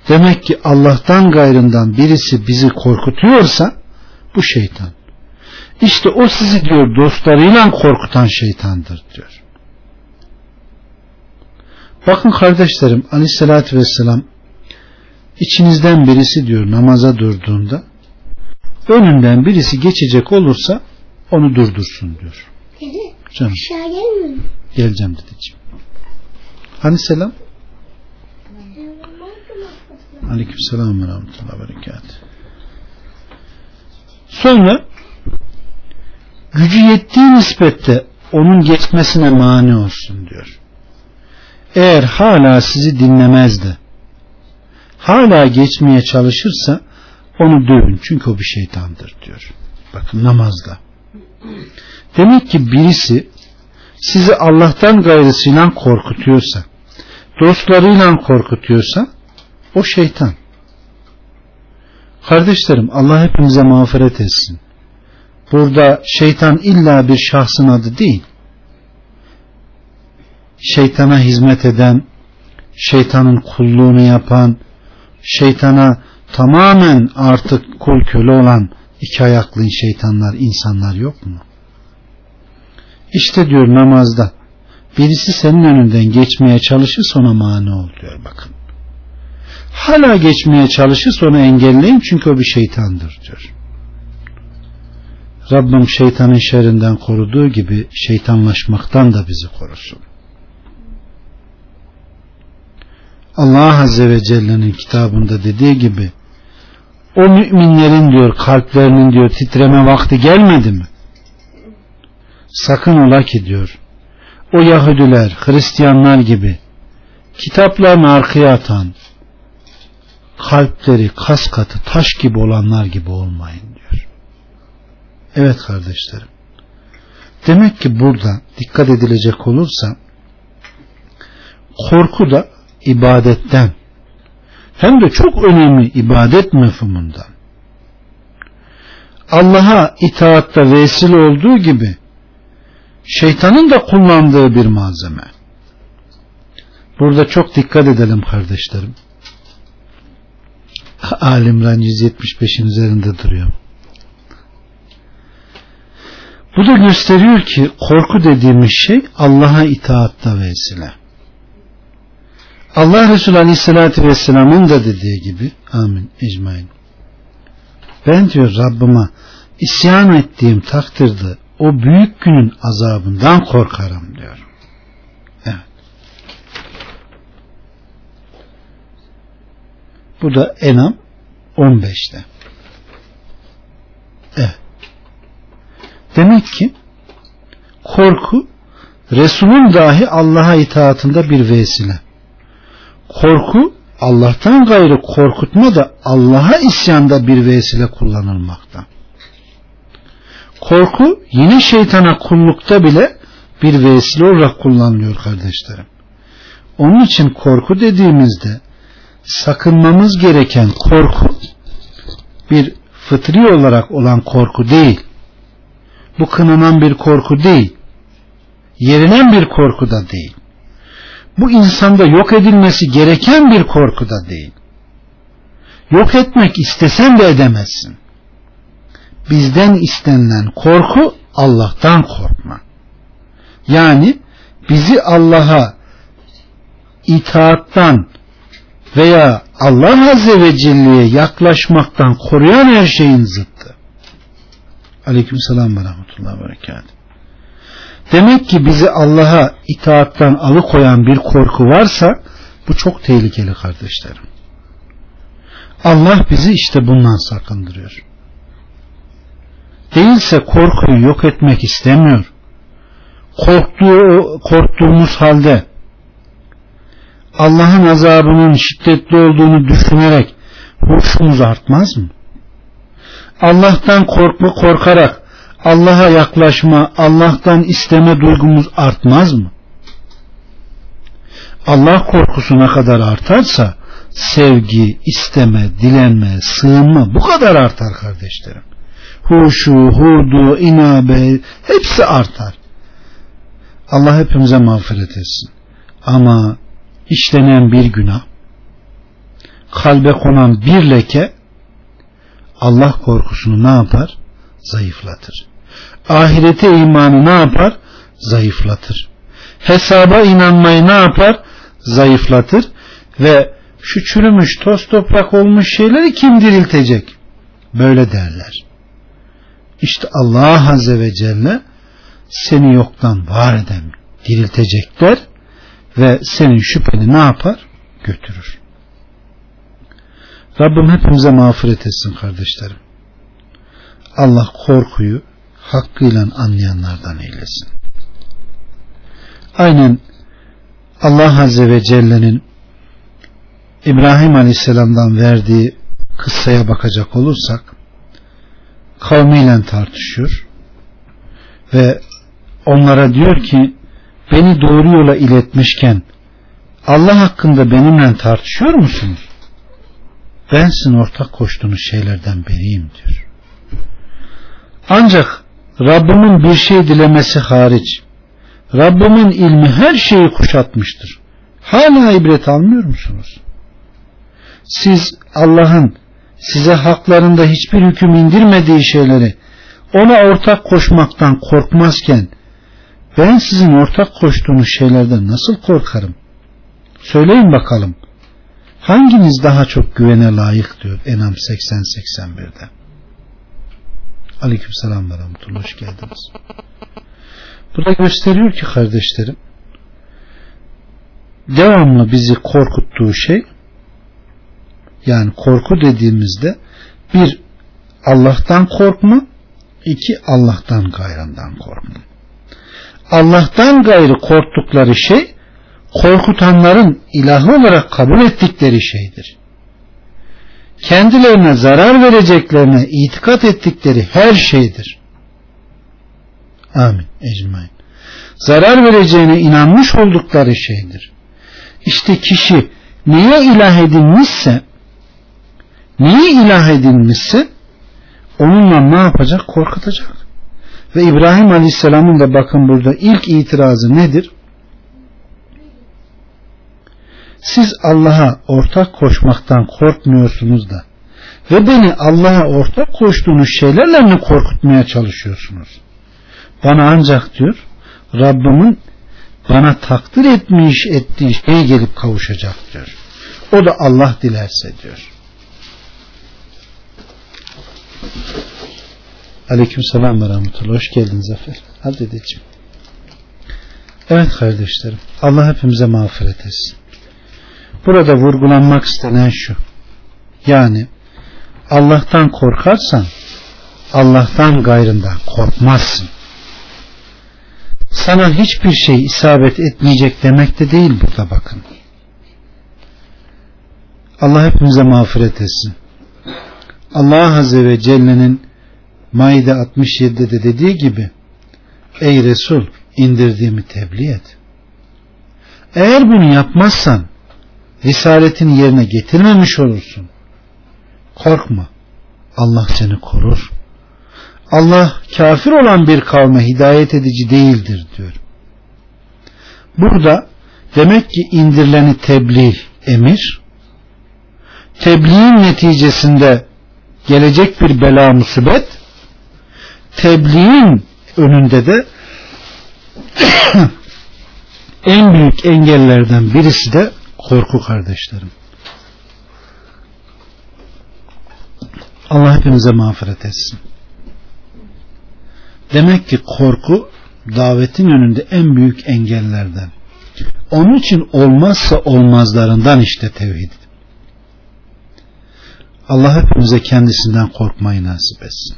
Demek ki Allah'tan gayrından birisi bizi korkutuyorsa bu şeytan. İşte o sizi diyor dostlarıyla korkutan şeytandır diyor. Bakın kardeşlerim aleyhissalatü vesselam içinizden birisi diyor namaza durduğunda önünden birisi geçecek olursa onu durdursun diyor. Dede Canım. aşağı gelmiyor? Geleceğim dedeciğim. Hani selam? Aleyküm selam ve rahmetullahi ve berekatuhu. Sonra gücü yettiği nispette onun geçmesine mani olsun diyor. Eğer hala sizi dinlemez de hala geçmeye çalışırsa onu dövün çünkü o bir şeytandır diyor. Bakın namazda. Demek ki birisi sizi Allah'tan gayrısıyla korkutuyorsa, dostlarıyla korkutuyorsa o şeytan. Kardeşlerim Allah hepimize mağfiret etsin. Burada şeytan illa bir şahsın adı değil. Şeytana hizmet eden, şeytanın kulluğunu yapan, şeytana tamamen artık kul köle olan iki ayaklı şeytanlar, insanlar yok mu? İşte diyor namazda birisi senin önünden geçmeye çalışır sonra mani ol diyor bakın. Hala geçmeye çalışır sonra engelleyin çünkü o bir şeytandır diyor. Rabbim şeytanın şerrinden koruduğu gibi şeytanlaşmaktan da bizi korusun. Allah Azze ve Celle'nin kitabında dediği gibi o müminlerin diyor kalplerinin diyor titreme vakti gelmedi mi? Sakın ola ki diyor o Yahudiler, Hristiyanlar gibi kitaplarını arkaya atan kalpleri kas katı taş gibi olanlar gibi olmayın diyor. Evet kardeşlerim. Demek ki burada dikkat edilecek olursa korku da ibadetten hem de çok önemli ibadet mefhumundan. Allah'a itaatta vesile olduğu gibi şeytanın da kullandığı bir malzeme. Burada çok dikkat edelim kardeşlerim. Alimran 175'in üzerinde duruyor. Bu da gösteriyor ki korku dediğimiz şey Allah'a itaatta vesile. Allah Resulü Aleyhisselatü Vesselam'ın da dediği gibi amin ecmain. Ben diyor Rabbime isyan ettiğim takdirde o büyük günün azabından korkarım diyor. Evet. Bu da Enam 15'te. Evet. Demek ki korku Resul'ün dahi Allah'a itaatında bir vesile. Korku Allah'tan gayrı korkutma da Allah'a isyanda bir vesile kullanılmakta. Korku yine şeytana kullukta bile bir vesile olarak kullanılıyor kardeşlerim. Onun için korku dediğimizde sakınmamız gereken korku bir fıtri olarak olan korku değil. Bu kınanan bir korku değil. Yerinen bir korku da değil. Bu insanda yok edilmesi gereken bir korku da değil. Yok etmek istesen de edemezsin. Bizden istenilen korku Allah'tan korkma. Yani bizi Allah'a itaattan veya Allah Azze ve Celle'ye yaklaşmaktan koruyan her şeyin zıttı. Aleyküm selam ve rahmetullahi ve berekat. Demek ki bizi Allah'a itaattan alıkoyan bir korku varsa bu çok tehlikeli kardeşlerim. Allah bizi işte bundan sakındırıyor. Değilse korkuyu yok etmek istemiyor. Korktuğu, korktuğumuz halde Allah'ın azabının şiddetli olduğunu düşünerek hoşumuz artmaz mı? Allah'tan korkma korkarak Allah'a yaklaşma, Allah'tan isteme duygumuz artmaz mı? Allah korkusu ne kadar artarsa sevgi, isteme, dilenme, sığınma bu kadar artar kardeşlerim. Huşu, hudu, inabe hepsi artar. Allah hepimize mağfiret etsin. Ama işlenen bir günah, kalbe konan bir leke Allah korkusunu ne yapar? Zayıflatır. Ahirete imanı ne yapar? Zayıflatır. Hesaba inanmayı ne yapar? Zayıflatır. Ve şu çürümüş toz toprak olmuş şeyleri kim diriltecek? Böyle derler. İşte Allah Azze ve Celle seni yoktan var eden diriltecekler ve senin şüpheni ne yapar? Götürür. Rabbim hepimize mağfiret etsin kardeşlerim. Allah korkuyu hakkıyla anlayanlardan eylesin. Aynen Allah Azze ve Celle'nin İbrahim Aleyhisselam'dan verdiği kıssaya bakacak olursak kavmiyle tartışıyor ve onlara diyor ki beni doğru yola iletmişken Allah hakkında benimle tartışıyor musunuz? Ben ortak koştuğunuz şeylerden beriyim diyor. Ancak Rabbimin bir şey dilemesi hariç Rabbimin ilmi her şeyi kuşatmıştır. Hala ibret almıyor musunuz? Siz Allah'ın size haklarında hiçbir hüküm indirmediği şeyleri ona ortak koşmaktan korkmazken ben sizin ortak koştuğunuz şeylerden nasıl korkarım? Söyleyin bakalım. Hanginiz daha çok güvene layık diyor Enam 80-81'de. Aleyküm selam ve rahmetullah. Hoş geldiniz. Bu da gösteriyor ki kardeşlerim devamlı bizi korkuttuğu şey yani korku dediğimizde bir Allah'tan korkma iki Allah'tan gayrından korkma. Allah'tan gayrı korktukları şey korkutanların ilahı olarak kabul ettikleri şeydir. Kendilerine zarar vereceklerine itikat ettikleri her şeydir. Amin. Ecmain. Zarar vereceğine inanmış oldukları şeydir. İşte kişi neye ilah edilmişse neye ilah edilmişse onunla ne yapacak? Korkutacak. Ve İbrahim Aleyhisselam'ın da bakın burada ilk itirazı nedir? Siz Allah'a ortak koşmaktan korkmuyorsunuz da ve beni Allah'a ortak koştuğunuz şeylerle mi korkutmaya çalışıyorsunuz? Bana ancak diyor Rabbimin bana takdir etmiş ettiği şey gelip kavuşacak diyor. O da Allah dilerse diyor. Aleyküm selam ve rahmetullah. Hoş geldin Zafer. Hadi dedeciğim. Evet kardeşlerim. Allah hepimize mağfiret etsin. Burada vurgulanmak istenen şu. Yani Allah'tan korkarsan Allah'tan gayrından korkmazsın. Sana hiçbir şey isabet etmeyecek demek de değil burada bakın. Allah hepimize mağfiret etsin. Allah Azze ve Celle'nin Maide 67'de de dediği gibi Ey Resul indirdiğimi tebliğ et. Eğer bunu yapmazsan risaletini yerine getirmemiş olursun. Korkma. Allah seni korur. Allah kafir olan bir kavme hidayet edici değildir diyor. Burada demek ki indirileni tebliğ emir, tebliğin neticesinde gelecek bir bela musibet, tebliğin önünde de en büyük engellerden birisi de korku kardeşlerim. Allah hepimize mağfiret etsin. Demek ki korku davetin önünde en büyük engellerden. Onun için olmazsa olmazlarından işte tevhid. Allah hepimize kendisinden korkmayı nasip etsin.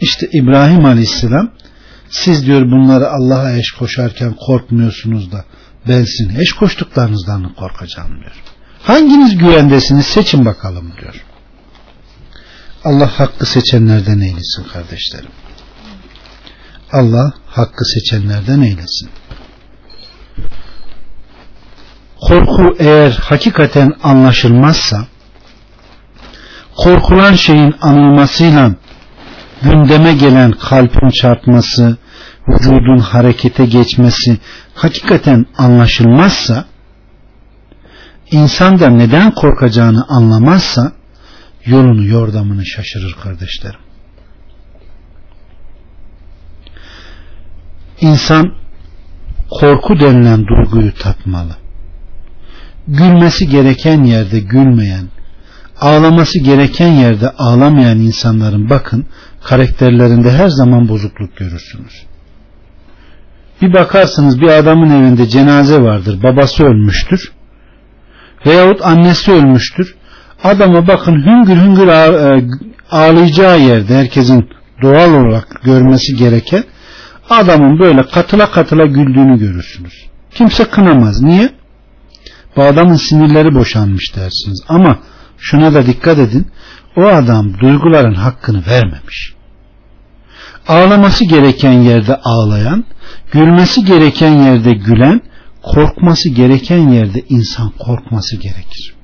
İşte İbrahim Aleyhisselam siz diyor bunları Allah'a eş koşarken korkmuyorsunuz da ben sizin eş koştuklarınızdan korkacağım diyor. Hanginiz güvendesiniz seçin bakalım diyor. Allah hakkı seçenlerden eylesin kardeşlerim. Allah hakkı seçenlerden eylesin. Korku eğer hakikaten anlaşılmazsa korkulan şeyin anılmasıyla gündeme gelen kalbin çarpması, vücudun harekete geçmesi hakikaten anlaşılmazsa insan da neden korkacağını anlamazsa yolunu yordamını şaşırır kardeşlerim. İnsan korku denilen duyguyu tatmalı. Gülmesi gereken yerde gülmeyen, ağlaması gereken yerde ağlamayan insanların bakın karakterlerinde her zaman bozukluk görürsünüz. Bir bakarsınız bir adamın evinde cenaze vardır, babası ölmüştür veyahut annesi ölmüştür. Adama bakın hüngür hüngür e, ağlayacağı yerde herkesin doğal olarak görmesi gereken adamın böyle katıla katıla güldüğünü görürsünüz. Kimse kınamaz. Niye? Bu adamın sinirleri boşanmış dersiniz. Ama şuna da dikkat edin. O adam duyguların hakkını vermemiş. Ağlaması gereken yerde ağlayan, gülmesi gereken yerde gülen, korkması gereken yerde insan korkması gerekir.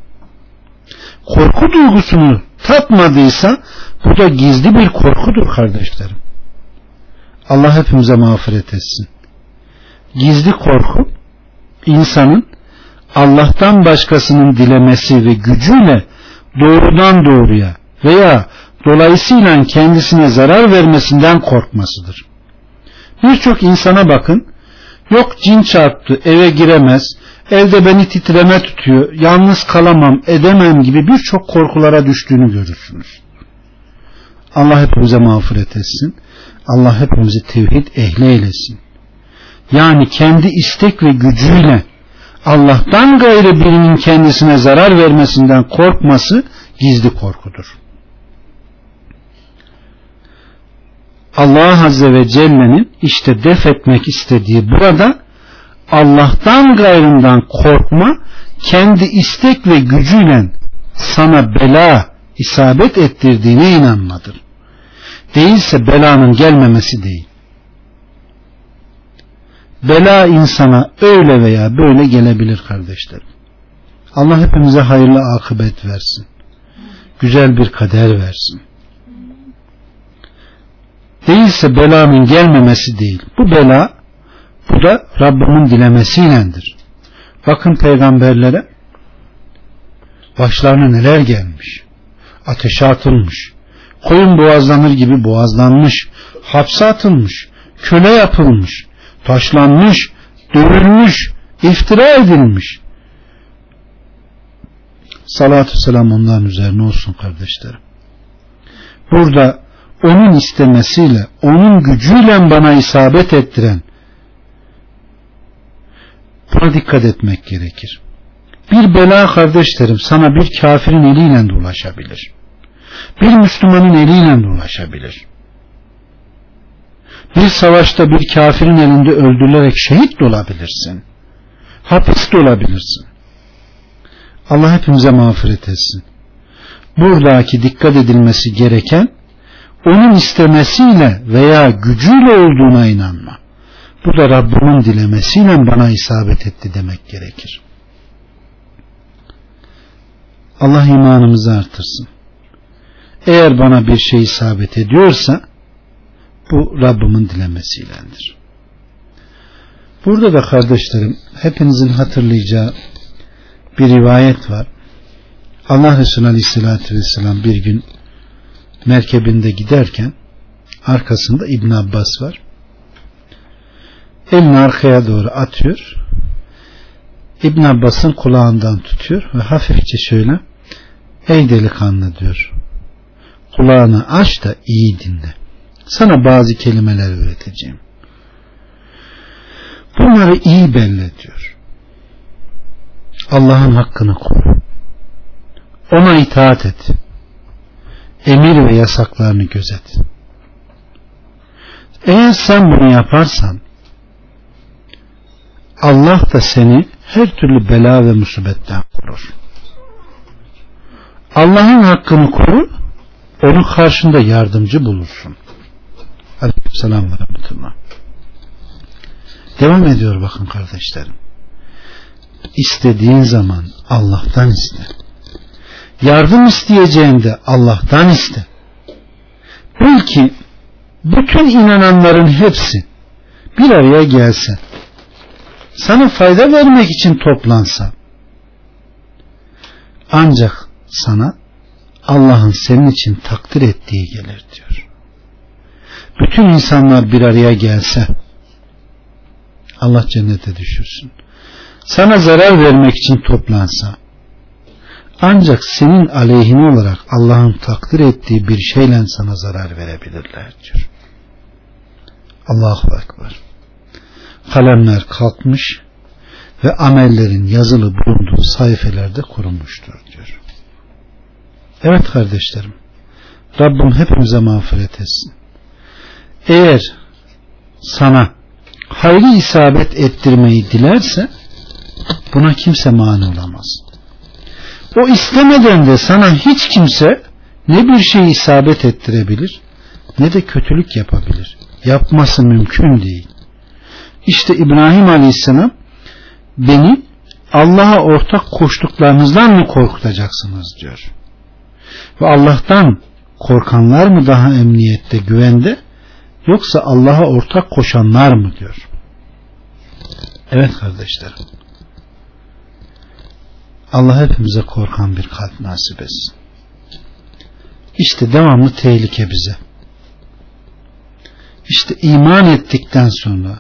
Korku duygusunu tatmadıysa bu da gizli bir korkudur kardeşlerim. Allah hepimize mağfiret etsin. Gizli korku insanın Allah'tan başkasının dilemesi ve gücüyle doğrudan doğruya veya dolayısıyla kendisine zarar vermesinden korkmasıdır. Birçok insana bakın, yok cin çarptı, eve giremez, evde beni titreme tutuyor, yalnız kalamam, edemem gibi birçok korkulara düştüğünü görürsünüz. Allah hepimize mağfiret etsin. Allah hepimizi tevhid ehli eylesin. Yani kendi istek ve gücüyle Allah'tan gayrı birinin kendisine zarar vermesinden korkması gizli korkudur. Allah Azze ve Celle'nin işte def etmek istediği burada Allah'tan gayrından korkma kendi istek ve gücüyle sana bela isabet ettirdiğine inanmadır. Değilse belanın gelmemesi değil. Bela insana öyle veya böyle gelebilir kardeşlerim. Allah hepimize hayırlı akıbet versin. Güzel bir kader versin. Değilse belanın gelmemesi değil. Bu bela bu da Rabbimin dilemesiylendir. Bakın peygamberlere başlarına neler gelmiş. Ateşe atılmış. koyun boğazlanır gibi boğazlanmış, hapse atılmış, köle yapılmış, taşlanmış, dövülmüş, iftira edilmiş. Salatü selam onların üzerine olsun kardeşlerim. Burada onun istemesiyle, onun gücüyle bana isabet ettiren buna dikkat etmek gerekir. Bir bela kardeşlerim sana bir kafirin eliyle de ulaşabilir. Bir Müslümanın eliyle de ulaşabilir. Bir savaşta bir kafirin elinde öldürülerek şehit de olabilirsin. Hapis de olabilirsin. Allah hepimize mağfiret etsin. Buradaki dikkat edilmesi gereken onun istemesiyle veya gücüyle olduğuna inanma. Bu da Rabbimin dilemesiyle bana isabet etti demek gerekir. Allah imanımızı artırsın. Eğer bana bir şey isabet ediyorsa bu Rabbimin dilemesiylendir. Burada da kardeşlerim hepinizin hatırlayacağı bir rivayet var. Allah Resulü Aleyhisselatü Vesselam bir gün merkebinde giderken arkasında İbn Abbas var. Elini arkaya doğru atıyor. İbn Abbas'ın kulağından tutuyor ve hafifçe şöyle Ey delikanlı diyor. Kulağını aç da iyi dinle. Sana bazı kelimeler öğreteceğim. Bunları iyi belli diyor. Allah'ın hakkını koru. Ona itaat et. Emir ve yasaklarını gözet. Eğer sen bunu yaparsan Allah da seni her türlü bela ve musibetten korur. Allah'ın hakkını koru, onun karşında yardımcı bulursun. Aleykümselam ve rahmetullah. Devam ediyor bakın kardeşlerim. İstediğin zaman Allah'tan iste. Yardım isteyeceğinde Allah'tan iste. Belki bütün inananların hepsi bir araya gelse, sana fayda vermek için toplansa, ancak sana Allah'ın senin için takdir ettiği gelir diyor. Bütün insanlar bir araya gelse Allah cennete düşürsün. Sana zarar vermek için toplansa ancak senin aleyhine olarak Allah'ın takdir ettiği bir şeyle sana zarar verebilirler diyor. Allahu Ekber. Kalemler kalkmış ve amellerin yazılı bulunduğu sayfelerde kurulmuştur diyor. Evet kardeşlerim. Rabbim hepimize mağfiret etsin. Eğer sana hayri isabet ettirmeyi dilerse buna kimse mani olamaz. O istemeden de sana hiç kimse ne bir şey isabet ettirebilir ne de kötülük yapabilir. Yapması mümkün değil. İşte İbrahim Aleyhisselam beni Allah'a ortak koştuklarınızdan mı korkutacaksınız diyor. Ve Allah'tan korkanlar mı daha emniyette, güvende yoksa Allah'a ortak koşanlar mı diyor. Evet kardeşlerim. Allah hepimize korkan bir kalp nasip etsin. İşte devamlı tehlike bize. İşte iman ettikten sonra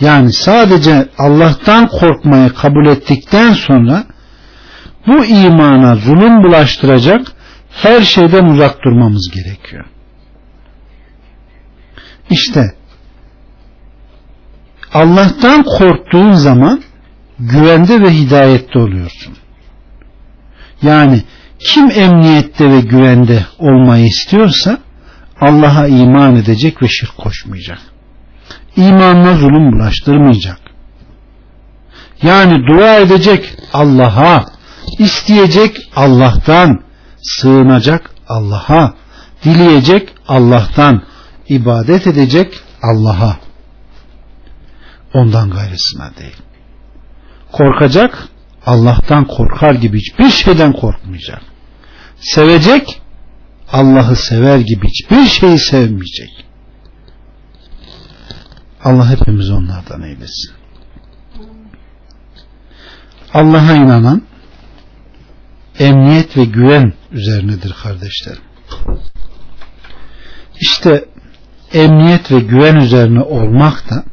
yani sadece Allah'tan korkmayı kabul ettikten sonra bu imana zulüm bulaştıracak her şeyden uzak durmamız gerekiyor. İşte Allah'tan korktuğun zaman güvende ve hidayette oluyorsun. Yani kim emniyette ve güvende olmayı istiyorsa Allah'a iman edecek ve şirk koşmayacak. İmanına zulüm bulaştırmayacak. Yani dua edecek Allah'a, isteyecek Allah'tan, sığınacak Allah'a, dileyecek Allah'tan, ibadet edecek Allah'a. Ondan gayrısına değil. Korkacak Allah'tan korkar gibi hiçbir şeyden korkmayacak. Sevecek Allah'ı sever gibi hiçbir şeyi sevmeyecek. Allah hepimiz onlardan eylesin. Allah'a inanan emniyet ve güven üzerinedir kardeşlerim. İşte emniyet ve güven üzerine olmak da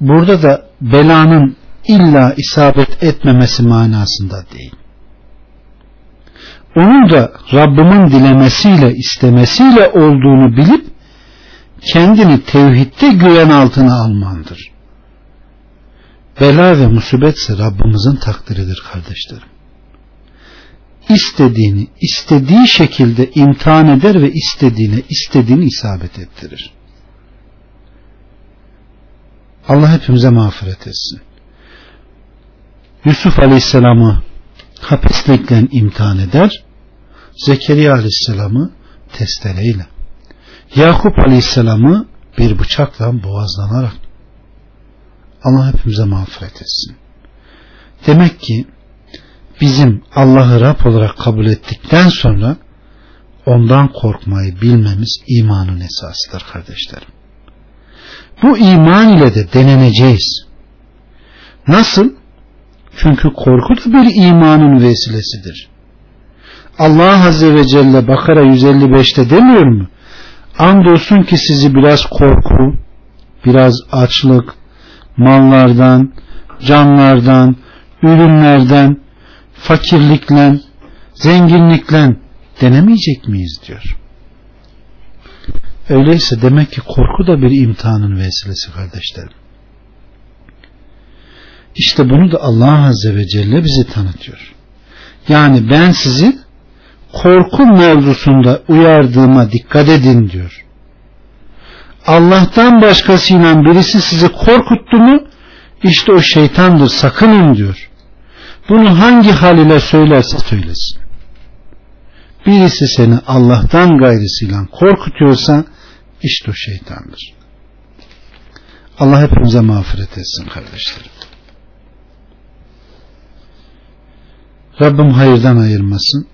burada da belanın illa isabet etmemesi manasında değil. Onun da Rabbimin dilemesiyle istemesiyle olduğunu bilip kendini tevhidde güven altına almandır. Bela ve musibetse Rabbimizin takdiridir kardeşlerim. İstediğini istediği şekilde imtihan eder ve istediğine istediğini isabet ettirir. Allah hepimize mağfiret etsin. Yusuf Aleyhisselam'ı hapislikle imtihan eder. Zekeriya Aleyhisselam'ı testereyle. Yakup Aleyhisselam'ı bir bıçakla boğazlanarak Allah hepimize mağfiret etsin. Demek ki bizim Allah'ı Rab olarak kabul ettikten sonra ondan korkmayı bilmemiz imanın esasıdır kardeşlerim. Bu iman ile de deneneceğiz. Nasıl? Çünkü korku da bir imanın vesilesidir. Allah Azze ve Celle Bakara 155'te demiyor mu? Andolsun ki sizi biraz korku, biraz açlık, mallardan, canlardan, ürünlerden, fakirlikle, zenginlikle denemeyecek miyiz diyor. Öyleyse demek ki korku da bir imtihanın vesilesi kardeşlerim. İşte bunu da Allah Azze ve Celle bize tanıtıyor. Yani ben sizi korku mevzusunda uyardığıma dikkat edin diyor. Allah'tan başkasıyla birisi sizi korkuttu mu işte o şeytandır sakının diyor. Bunu hangi hal ile söylerse söylesin. Birisi seni Allah'tan gayrısıyla korkutuyorsa işte o şeytandır. Allah hepimize mağfiret etsin kardeşlerim. Rabbim hayırdan ayırmasın.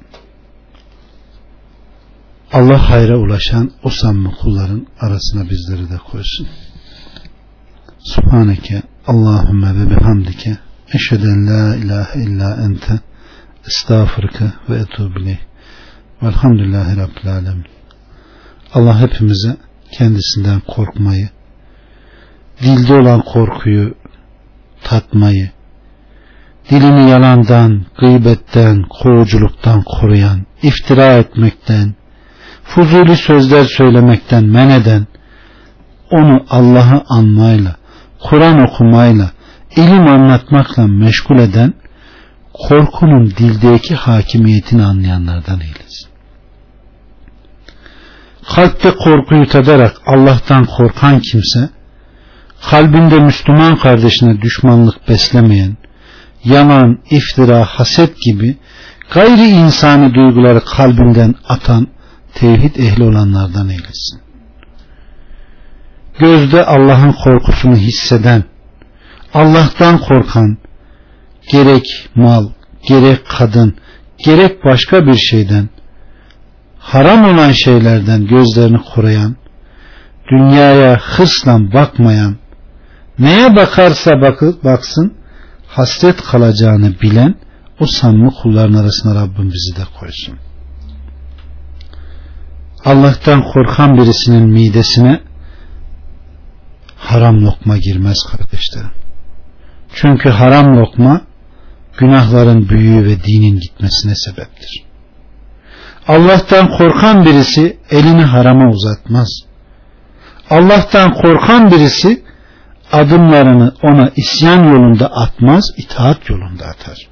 Allah hayra ulaşan o samimi kulların arasına bizleri de koysun. Subhaneke Allahümme ve bihamdike eşheden la ilahe illa ente estağfurke ve etubileyh velhamdülillahi rabbil alemin Allah hepimize kendisinden korkmayı dilde olan korkuyu tatmayı dilini yalandan, gıybetten, kovuculuktan koruyan, iftira etmekten, fuzuli sözler söylemekten men eden, onu Allah'ı anmayla, Kur'an okumayla, ilim anlatmakla meşgul eden, korkunun dildeki hakimiyetini anlayanlardan eylesin. Kalpte korkuyu tadarak Allah'tan korkan kimse, kalbinde Müslüman kardeşine düşmanlık beslemeyen, yalan, iftira, haset gibi gayri insani duyguları kalbinden atan tevhid ehli olanlardan eylesin. Gözde Allah'ın korkusunu hisseden, Allah'tan korkan, gerek mal, gerek kadın, gerek başka bir şeyden, haram olan şeylerden gözlerini koruyan, dünyaya hırsla bakmayan, neye bakarsa bakıp baksın, hasret kalacağını bilen o samimi kulların arasına Rabbim bizi de koysun. Allah'tan korkan birisinin midesine haram lokma girmez kardeşlerim. Çünkü haram lokma günahların büyüğü ve dinin gitmesine sebeptir. Allah'tan korkan birisi elini harama uzatmaz. Allah'tan korkan birisi adımlarını ona isyan yolunda atmaz, itaat yolunda atar.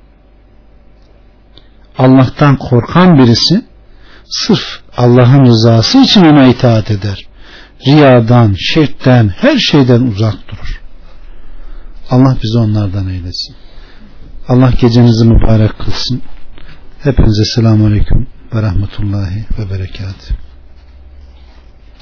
Allah'tan korkan birisi sırf Allah'ın rızası için ona itaat eder. Riyadan, şirkten, her şeyden uzak durur. Allah bizi onlardan eylesin. Allah gecenizi mübarek kılsın. Hepinize selamun aleyküm ve rahmetullahi ve berekatuhu.